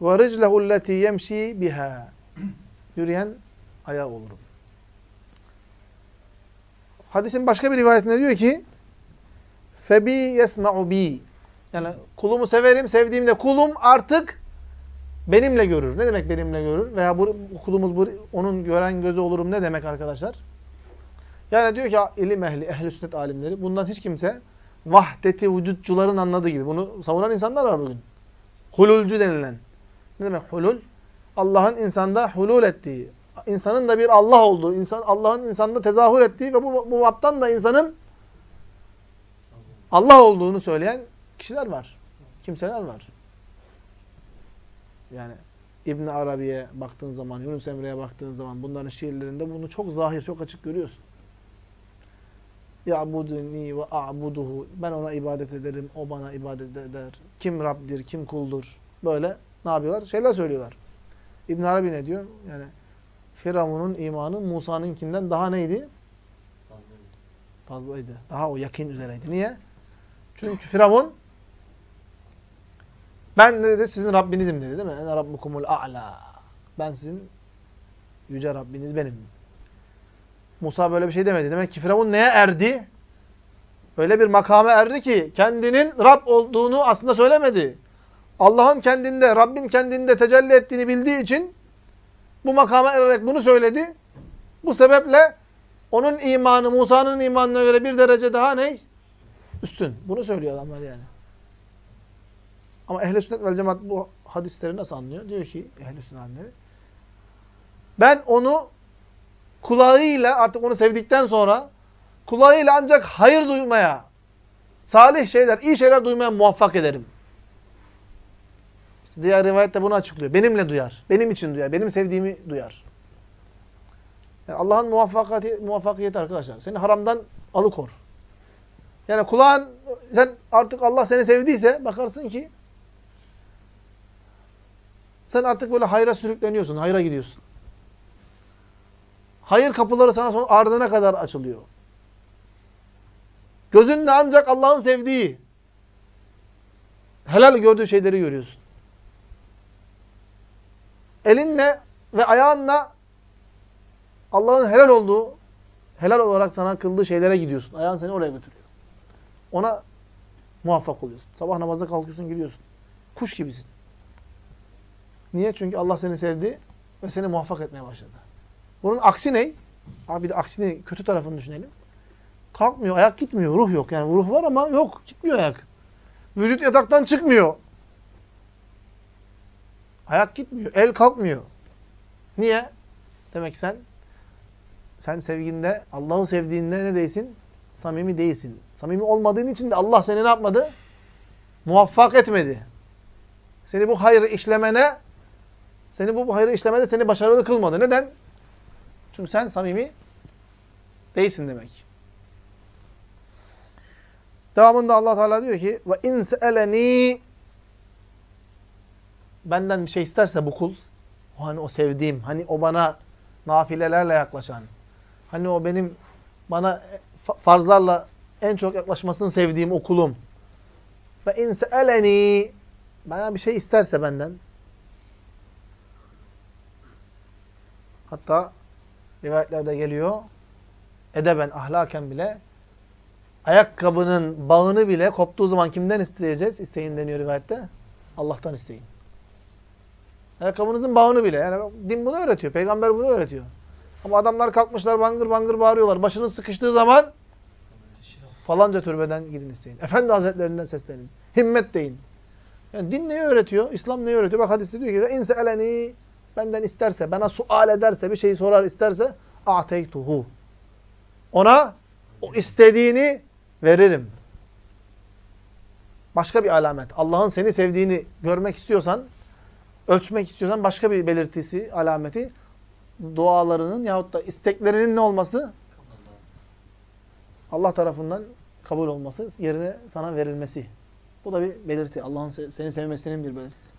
Speaker 1: Ve riclehu'lletî yemşi biha. Yürüyen ayağı olurum. Hadisin başka bir rivayetinde diyor ki febi yesma'u bi. Yani kulumu severim, sevdiğimde kulum artık benimle görür. Ne demek benimle görür? Veya bu, okuduğumuz bu, onun gören gözü olurum ne demek arkadaşlar? Yani diyor ki ilim ehli, ehl sünnet alimleri bundan hiç kimse vahdeti vücutçuların anladığı gibi. Bunu savunan insanlar var bugün. Hululcu denilen. Ne demek hulul? Allah'ın insanda hulul ettiği, insanın da bir Allah olduğu, insan Allah'ın insanda tezahür ettiği ve bu, bu vaptan da insanın Allah olduğunu söyleyen kişiler var. Kimseler var. Yani İbn Arabi'ye baktığın zaman, Yunus Emre'ye baktığın zaman bunların şiirlerinde bunu çok zahir, çok açık görüyorsun. Ya'buduni ve a'buduhu. Ben ona ibadet ederim, o bana ibadet eder. Kim Rab'dir, kim kuldur. Böyle ne yapıyorlar? Şeyler söylüyorlar. İbn Arabi ne diyor? Yani Firavun'un imanı Musa'nınkinden daha neydi? Fazlaydı. Daha o yakın üzereydi. Niye? Çünkü Firavun ben de dedi sizin Rabbinizim dedi değil mi? Ene rabbukumul a'la. Ben sizin yüce Rabbiniz benim. Musa böyle bir şey demedi. Demek ki Firavun neye erdi? Öyle bir makame erdi ki kendinin Rab olduğunu aslında söylemedi. Allah'ın kendinde, Rabbin kendinde tecelli ettiğini bildiği için bu makama ererek bunu söyledi. Bu sebeple onun imanı Musa'nın imanına göre bir derece daha ne? Üstün. Bunu söylüyor adamlar yani. Ama ehl-i sünnet vel cemaat bu hadisleri nasıl anlıyor? Diyor ki ehl-i sünnet alimleri ben onu kulağıyla artık onu sevdikten sonra kulağıyla ancak hayır duymaya, salih şeyler, iyi şeyler duymaya muvaffak ederim. İşte diğer rivayette bunu açıklıyor. Benimle duyar. Benim için duyar. Benim sevdiğimi duyar. Yani Allah'ın muvaffakiyeti, muvaffakiyeti arkadaşlar. Seni haramdan alıkor. Yani kulağın, sen artık Allah seni sevdiyse bakarsın ki sen artık böyle hayra sürükleniyorsun, hayra gidiyorsun. Hayır kapıları sana son ardına kadar açılıyor. Gözünle ancak Allah'ın sevdiği, helal gördüğü şeyleri görüyorsun. Elinle ve ayağınla Allah'ın helal olduğu, helal olarak sana kıldığı şeylere gidiyorsun. Ayağın seni oraya götürüyor. Ona muvaffak oluyorsun. Sabah namazda kalkıyorsun, gidiyorsun. Kuş gibisin. Niye? Çünkü Allah seni sevdi ve seni muvaffak etmeye başladı. Bunun aksi ne? Abi de aksini, kötü tarafını düşünelim. Kalkmıyor, ayak gitmiyor, ruh yok. Yani ruh var ama yok, gitmiyor ayak. Vücut yataktan çıkmıyor. Ayak gitmiyor, el kalkmıyor. Niye? Demek sen sen sevginde, Allah'ı sevdiğinde ne değilsin? Samimi değilsin. Samimi olmadığın için de Allah seni ne yapmadı? Muvaffak etmedi. Seni bu hayrı işlemene, seni bu hayrı işlemede seni başarılı kılmadı. Neden? Çünkü sen samimi değilsin demek. Devamında Allah Teala diyor ki: "Ve in se'eleni benden bir şey isterse bu kul, o hani o sevdiğim, hani o bana nafilelerle yaklaşan, hani o benim bana farzlarla en çok yaklaşmasını sevdiğim o kulum. Ve in se'eleni bana bir şey isterse benden hatta rivayetlerde geliyor edeben, ahlaken bile ayakkabının bağını bile koptuğu zaman kimden isteyeceğiz? İsteyin deniyor rivayette. Allah'tan isteyin. Ayakkabınızın bağını bile. Yani din bunu öğretiyor. Peygamber bunu öğretiyor. Ama adamlar kalkmışlar bangır bangır bağırıyorlar. Başınız sıkıştığı zaman falanca türbeden gidin isteyin. Efendi Hazretlerinden seslenin. Himmet deyin. Yani din neyi öğretiyor? İslam neyi öğretiyor? Bak hadiste diyor ki inse eleni benden isterse, bana sual ederse, bir şeyi sorar isterse a'teytuhu. Ona o istediğini veririm. Başka bir alamet. Allah'ın seni sevdiğini görmek istiyorsan, ölçmek istiyorsan başka bir belirtisi, alameti dualarının yahut da isteklerinin ne olması? Allah tarafından kabul olması, yerine sana verilmesi. Bu da bir belirti. Allah'ın seni sevmesinin bir belirtisi.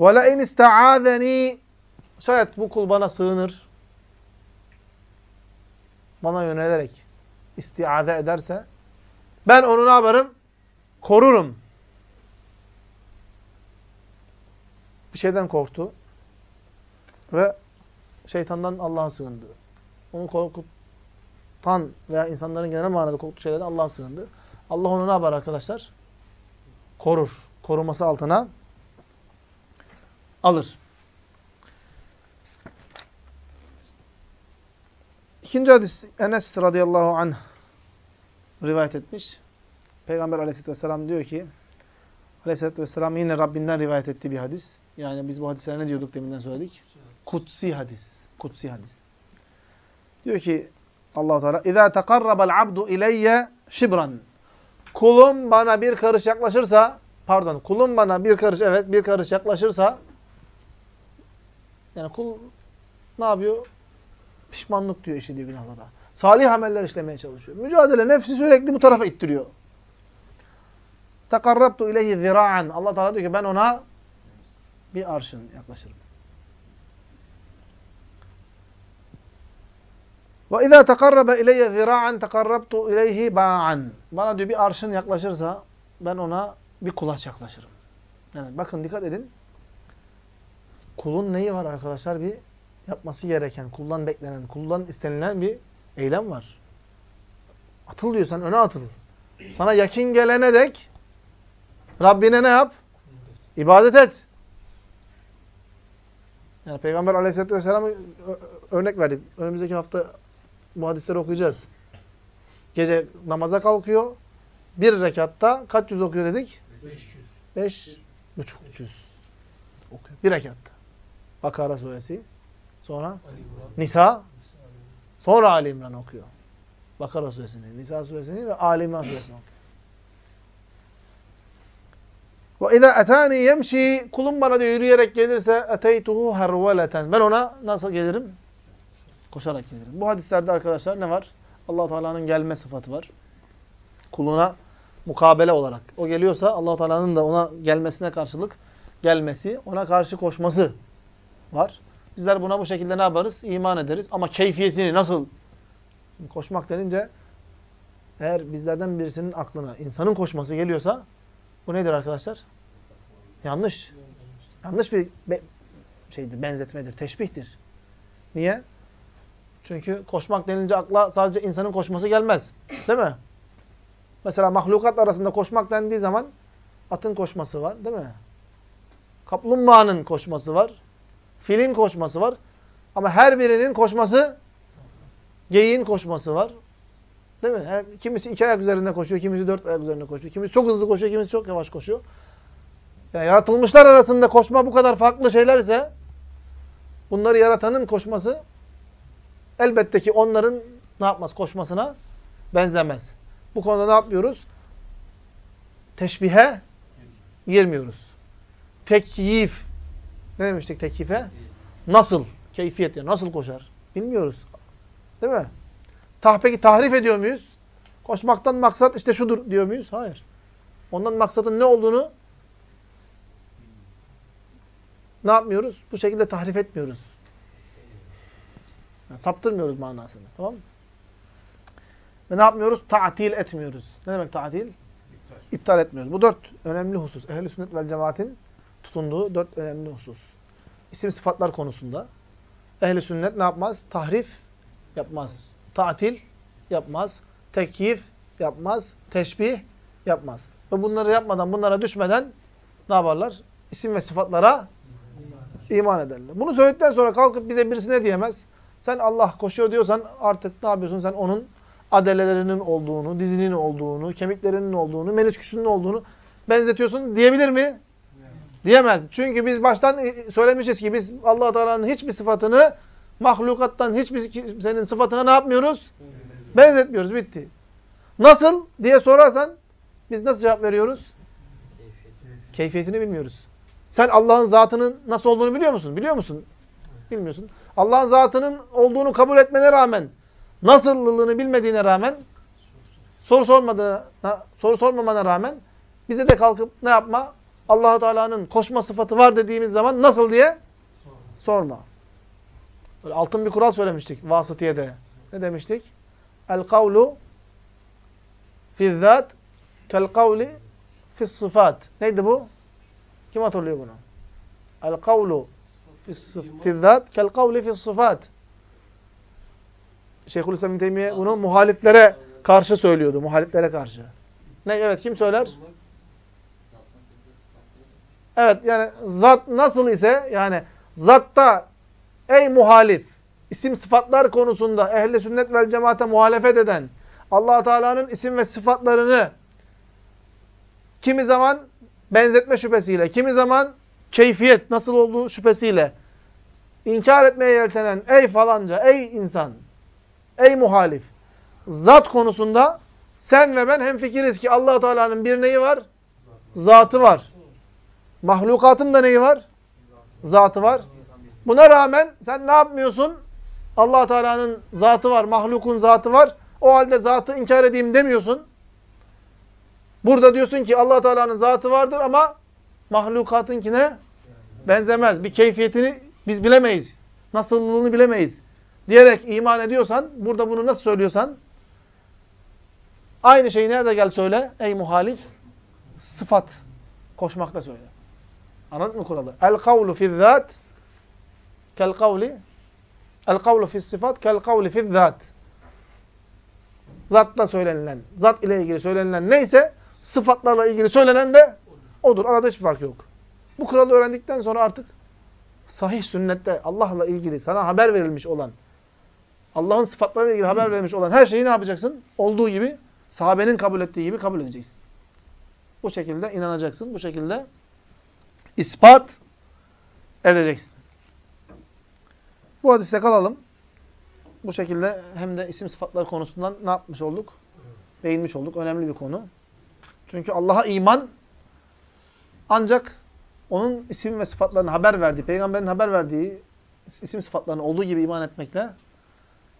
Speaker 1: Ve le in istaazeni şayet bu kul bana sığınır. Bana yönelerek istiaze ederse ben onu ne yaparım? Korurum. Bir şeyden korktu. Ve şeytandan Allah'a sığındı. Onu korkutan veya insanların genel manada korktuğu şeylerden Allah'a sığındı. Allah onu ne yapar arkadaşlar? Korur. Koruması altına alır. İkinci hadis Enes radıyallahu anh rivayet etmiş. Peygamber aleyhisselatü vesselam diyor ki aleyhisselatü vesselam yine Rabbinden rivayet ettiği bir hadis. Yani biz bu hadislere ne diyorduk deminden söyledik? Kutsi hadis. Kutsi hadis. Diyor ki Allah Teala "İza taqarraba'l abdu ileyye şibran." Kulum bana bir karış yaklaşırsa, pardon, kulum bana bir karış evet, bir karış yaklaşırsa yani kul ne yapıyor? Pişmanlık diyor diyor günahlara. Salih ameller işlemeye çalışıyor. Mücadele nefsi sürekli bu tarafa ittiriyor. Takarrabtu ileyhi zira'an. Allah Teala diyor ki ben ona bir arşın yaklaşırım. Ve izâ tekarrabe ileyye zira'an tekarrabtu ileyhi ba'an. Bana diyor bir arşın yaklaşırsa ben ona bir kulaç yaklaşırım. Yani bakın dikkat edin. Kulun neyi var arkadaşlar? Bir yapması gereken, kuldan beklenen, kuldan istenilen bir eylem var. Atıl diyor sen öne atıl. Sana yakin gelene dek Rabbine ne yap? İbadet et. Yani Peygamber aleyhisselatü vesselam örnek verdik. Önümüzdeki hafta bu hadisleri okuyacağız. Gece namaza kalkıyor. Bir rekatta kaç yüz okuyor dedik?
Speaker 2: 500.
Speaker 1: Beş buçuk yüz okuyor. Bir rekatta. Bakara suresi. Sonra. Nisa. Sonra Ali İmran okuyor. Bakara suresini, Nisa suresini ve Ali İmran suresini okuyor. Ve izâ etâni yemşi kulum bana diyor yürüyerek gelirse eteytuhu herveleten. Ben ona nasıl gelirim? Koşarak gelirim. Bu hadislerde arkadaşlar ne var? Allah Teala'nın gelme sıfatı var. Kuluna mukabele olarak. O geliyorsa Allah Teala'nın da ona gelmesine karşılık gelmesi, ona karşı koşması var. Bizler buna bu şekilde ne yaparız? İman ederiz. Ama keyfiyetini nasıl? Koşmak denince eğer bizlerden birisinin aklına insanın koşması geliyorsa bu nedir arkadaşlar? Yanlış. Yanlış bir be şeydir, benzetmedir, teşbihtir. Niye? Çünkü koşmak denince akla sadece insanın koşması gelmez. Değil mi? Mesela mahlukat arasında koşmak dendiği zaman atın koşması var, değil mi? Kaplumbağanın koşması var. Filin koşması var. Ama her birinin koşması, geyiğin koşması var. Değil mi? Her, kimisi iki ayak üzerinde koşuyor, kimisi dört ayak üzerinde koşuyor. Kimisi çok hızlı koşuyor, kimisi çok yavaş koşuyor. Yani yaratılmışlar arasında koşma bu kadar farklı şeylerse, bunları yaratanın koşması elbette ki onların ne yapmaz? Koşmasına benzemez. Bu konuda ne yapıyoruz? Teşbihe girmiyoruz. Tekyif. Ne demiştik tekyife? Nasıl? Keyfiyet ya. Nasıl koşar? Bilmiyoruz. Değil mi? Tah, peki tahrif ediyor muyuz? Koşmaktan maksat işte şudur diyor muyuz? Hayır. Ondan maksatın ne olduğunu ne yapmıyoruz? Bu şekilde tahrif etmiyoruz. Yani saptırmıyoruz manasını. Tamam mı? Ve ne yapmıyoruz? Ta'til etmiyoruz. Ne demek ta'til?
Speaker 2: İptal.
Speaker 1: İptal etmiyoruz. Bu dört önemli husus. Ehl-i sünnet vel cemaatin tutunduğu dört önemli husus. İsim sıfatlar konusunda. Ehl-i sünnet ne yapmaz? Tahrif yapmaz. Ta'til yapmaz. Tekyif yapmaz. Teşbih yapmaz. Ve bunları yapmadan, bunlara düşmeden ne yaparlar? İsim ve sıfatlara iman ederler. Bunu söyledikten sonra kalkıp bize birisi ne diyemez? Sen Allah koşuyor diyorsan artık ne yapıyorsun? Sen onun adelelerinin olduğunu, dizinin olduğunu, kemiklerinin olduğunu, menisküsünün olduğunu benzetiyorsun diyebilir mi? Diyemez. Çünkü biz baştan söylemişiz ki biz allah Teala'nın hiçbir sıfatını mahlukattan hiçbir kimsenin sıfatına ne yapmıyoruz? Benzetmiyoruz. Bitti. Nasıl diye sorarsan biz nasıl cevap veriyoruz? Keyfiyetini bilmiyoruz. Sen Allah'ın zatının nasıl olduğunu biliyor musun? Biliyor musun? Bilmiyorsun. Allah'ın zatının olduğunu kabul etmene rağmen, nasıllığını bilmediğine rağmen, soru sormadığına, soru sormamana rağmen bize de kalkıp ne yapma? Allahu Teala'nın koşma sıfatı var dediğimiz zaman nasıl diye sorma. Böyle altın bir kural söylemiştik vasıtiyede. Ne demiştik? El kavlu fi zat kel kavli fi sıfat. Neydi bu? Kim hatırlıyor bunu? El kavlu fi zat kel kavli fi sıfat. Şeyhülislam Teymiye bunu muhaliflere karşı söylüyordu. Muhaliflere karşı. Ne evet kim söyler? Evet yani zat nasıl ise yani zatta ey muhalif isim sıfatlar konusunda ehli sünnet vel cemaate muhalefet eden allah Teala'nın isim ve sıfatlarını kimi zaman benzetme şüphesiyle, kimi zaman keyfiyet nasıl olduğu şüphesiyle inkar etmeye yeltenen ey falanca, ey insan, ey muhalif zat konusunda sen ve ben hemfikiriz ki allah Teala'nın bir neyi var? Zatı var. Mahlukatın da neyi var? Zatı var. Buna rağmen sen ne yapmıyorsun? allah Teala'nın zatı var, mahlukun zatı var. O halde zatı inkar edeyim demiyorsun. Burada diyorsun ki allah Teala'nın zatı vardır ama mahlukatınkine benzemez. Bir keyfiyetini biz bilemeyiz. Nasıllığını bilemeyiz. Diyerek iman ediyorsan, burada bunu nasıl söylüyorsan, aynı şeyi nerede gel söyle ey muhalif? Sıfat koşmakta söyle. Anladın mı kuralı? El kavlu fiz zat kel kavli el kavlu fiz sıfat kel kavli fiz zat. Zatla söylenilen, zat ile ilgili söylenilen neyse sıfatlarla ilgili söylenen de odur. Arada hiçbir fark yok. Bu kuralı öğrendikten sonra artık sahih sünnette Allah'la ilgili sana haber verilmiş olan, Allah'ın sıfatlarıyla ilgili haber verilmiş olan her şeyi ne yapacaksın? Olduğu gibi, sahabenin kabul ettiği gibi kabul edeceksin. Bu şekilde inanacaksın. Bu şekilde ispat edeceksin. Bu hadiste kalalım. Bu şekilde hem de isim sıfatları konusundan ne yapmış olduk? Değinmiş olduk. Önemli bir konu. Çünkü Allah'a iman ancak onun isim ve sıfatlarını haber verdiği, peygamberin haber verdiği isim sıfatlarını olduğu gibi iman etmekle,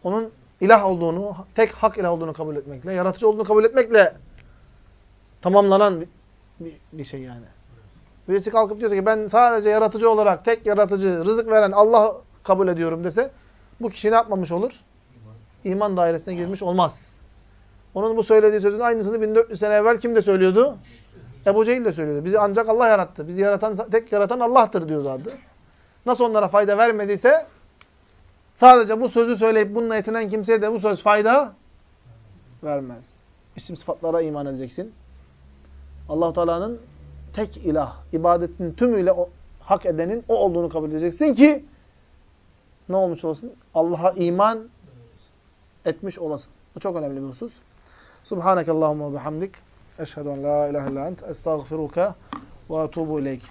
Speaker 1: onun ilah olduğunu, tek hak ilah olduğunu kabul etmekle, yaratıcı olduğunu kabul etmekle tamamlanan bir, bir, bir şey yani. Birisi kalkıp diyorsa ki ben sadece yaratıcı olarak, tek yaratıcı, rızık veren Allah kabul ediyorum dese, bu kişi ne yapmamış olur? İman dairesine girmiş olmaz. Onun bu söylediği sözün aynısını 1400 sene evvel kim de söylüyordu? Ebu Cehil de söylüyordu. Bizi ancak Allah yarattı. Bizi yaratan, tek yaratan Allah'tır diyorlardı. Nasıl onlara fayda vermediyse sadece bu sözü söyleyip bununla yetinen kimseye de bu söz fayda vermez. İsim sıfatlara iman edeceksin. allah Teala'nın tek ilah, ibadetin tümüyle o, hak edenin o olduğunu kabul edeceksin ki ne olmuş olsun? Allah'a iman etmiş olasın. Bu çok önemli bir husus. Subhaneke Allahumma bihamdik. Eşhedü en la ilahe illa ent. Estağfiruka ve etubu ileyk.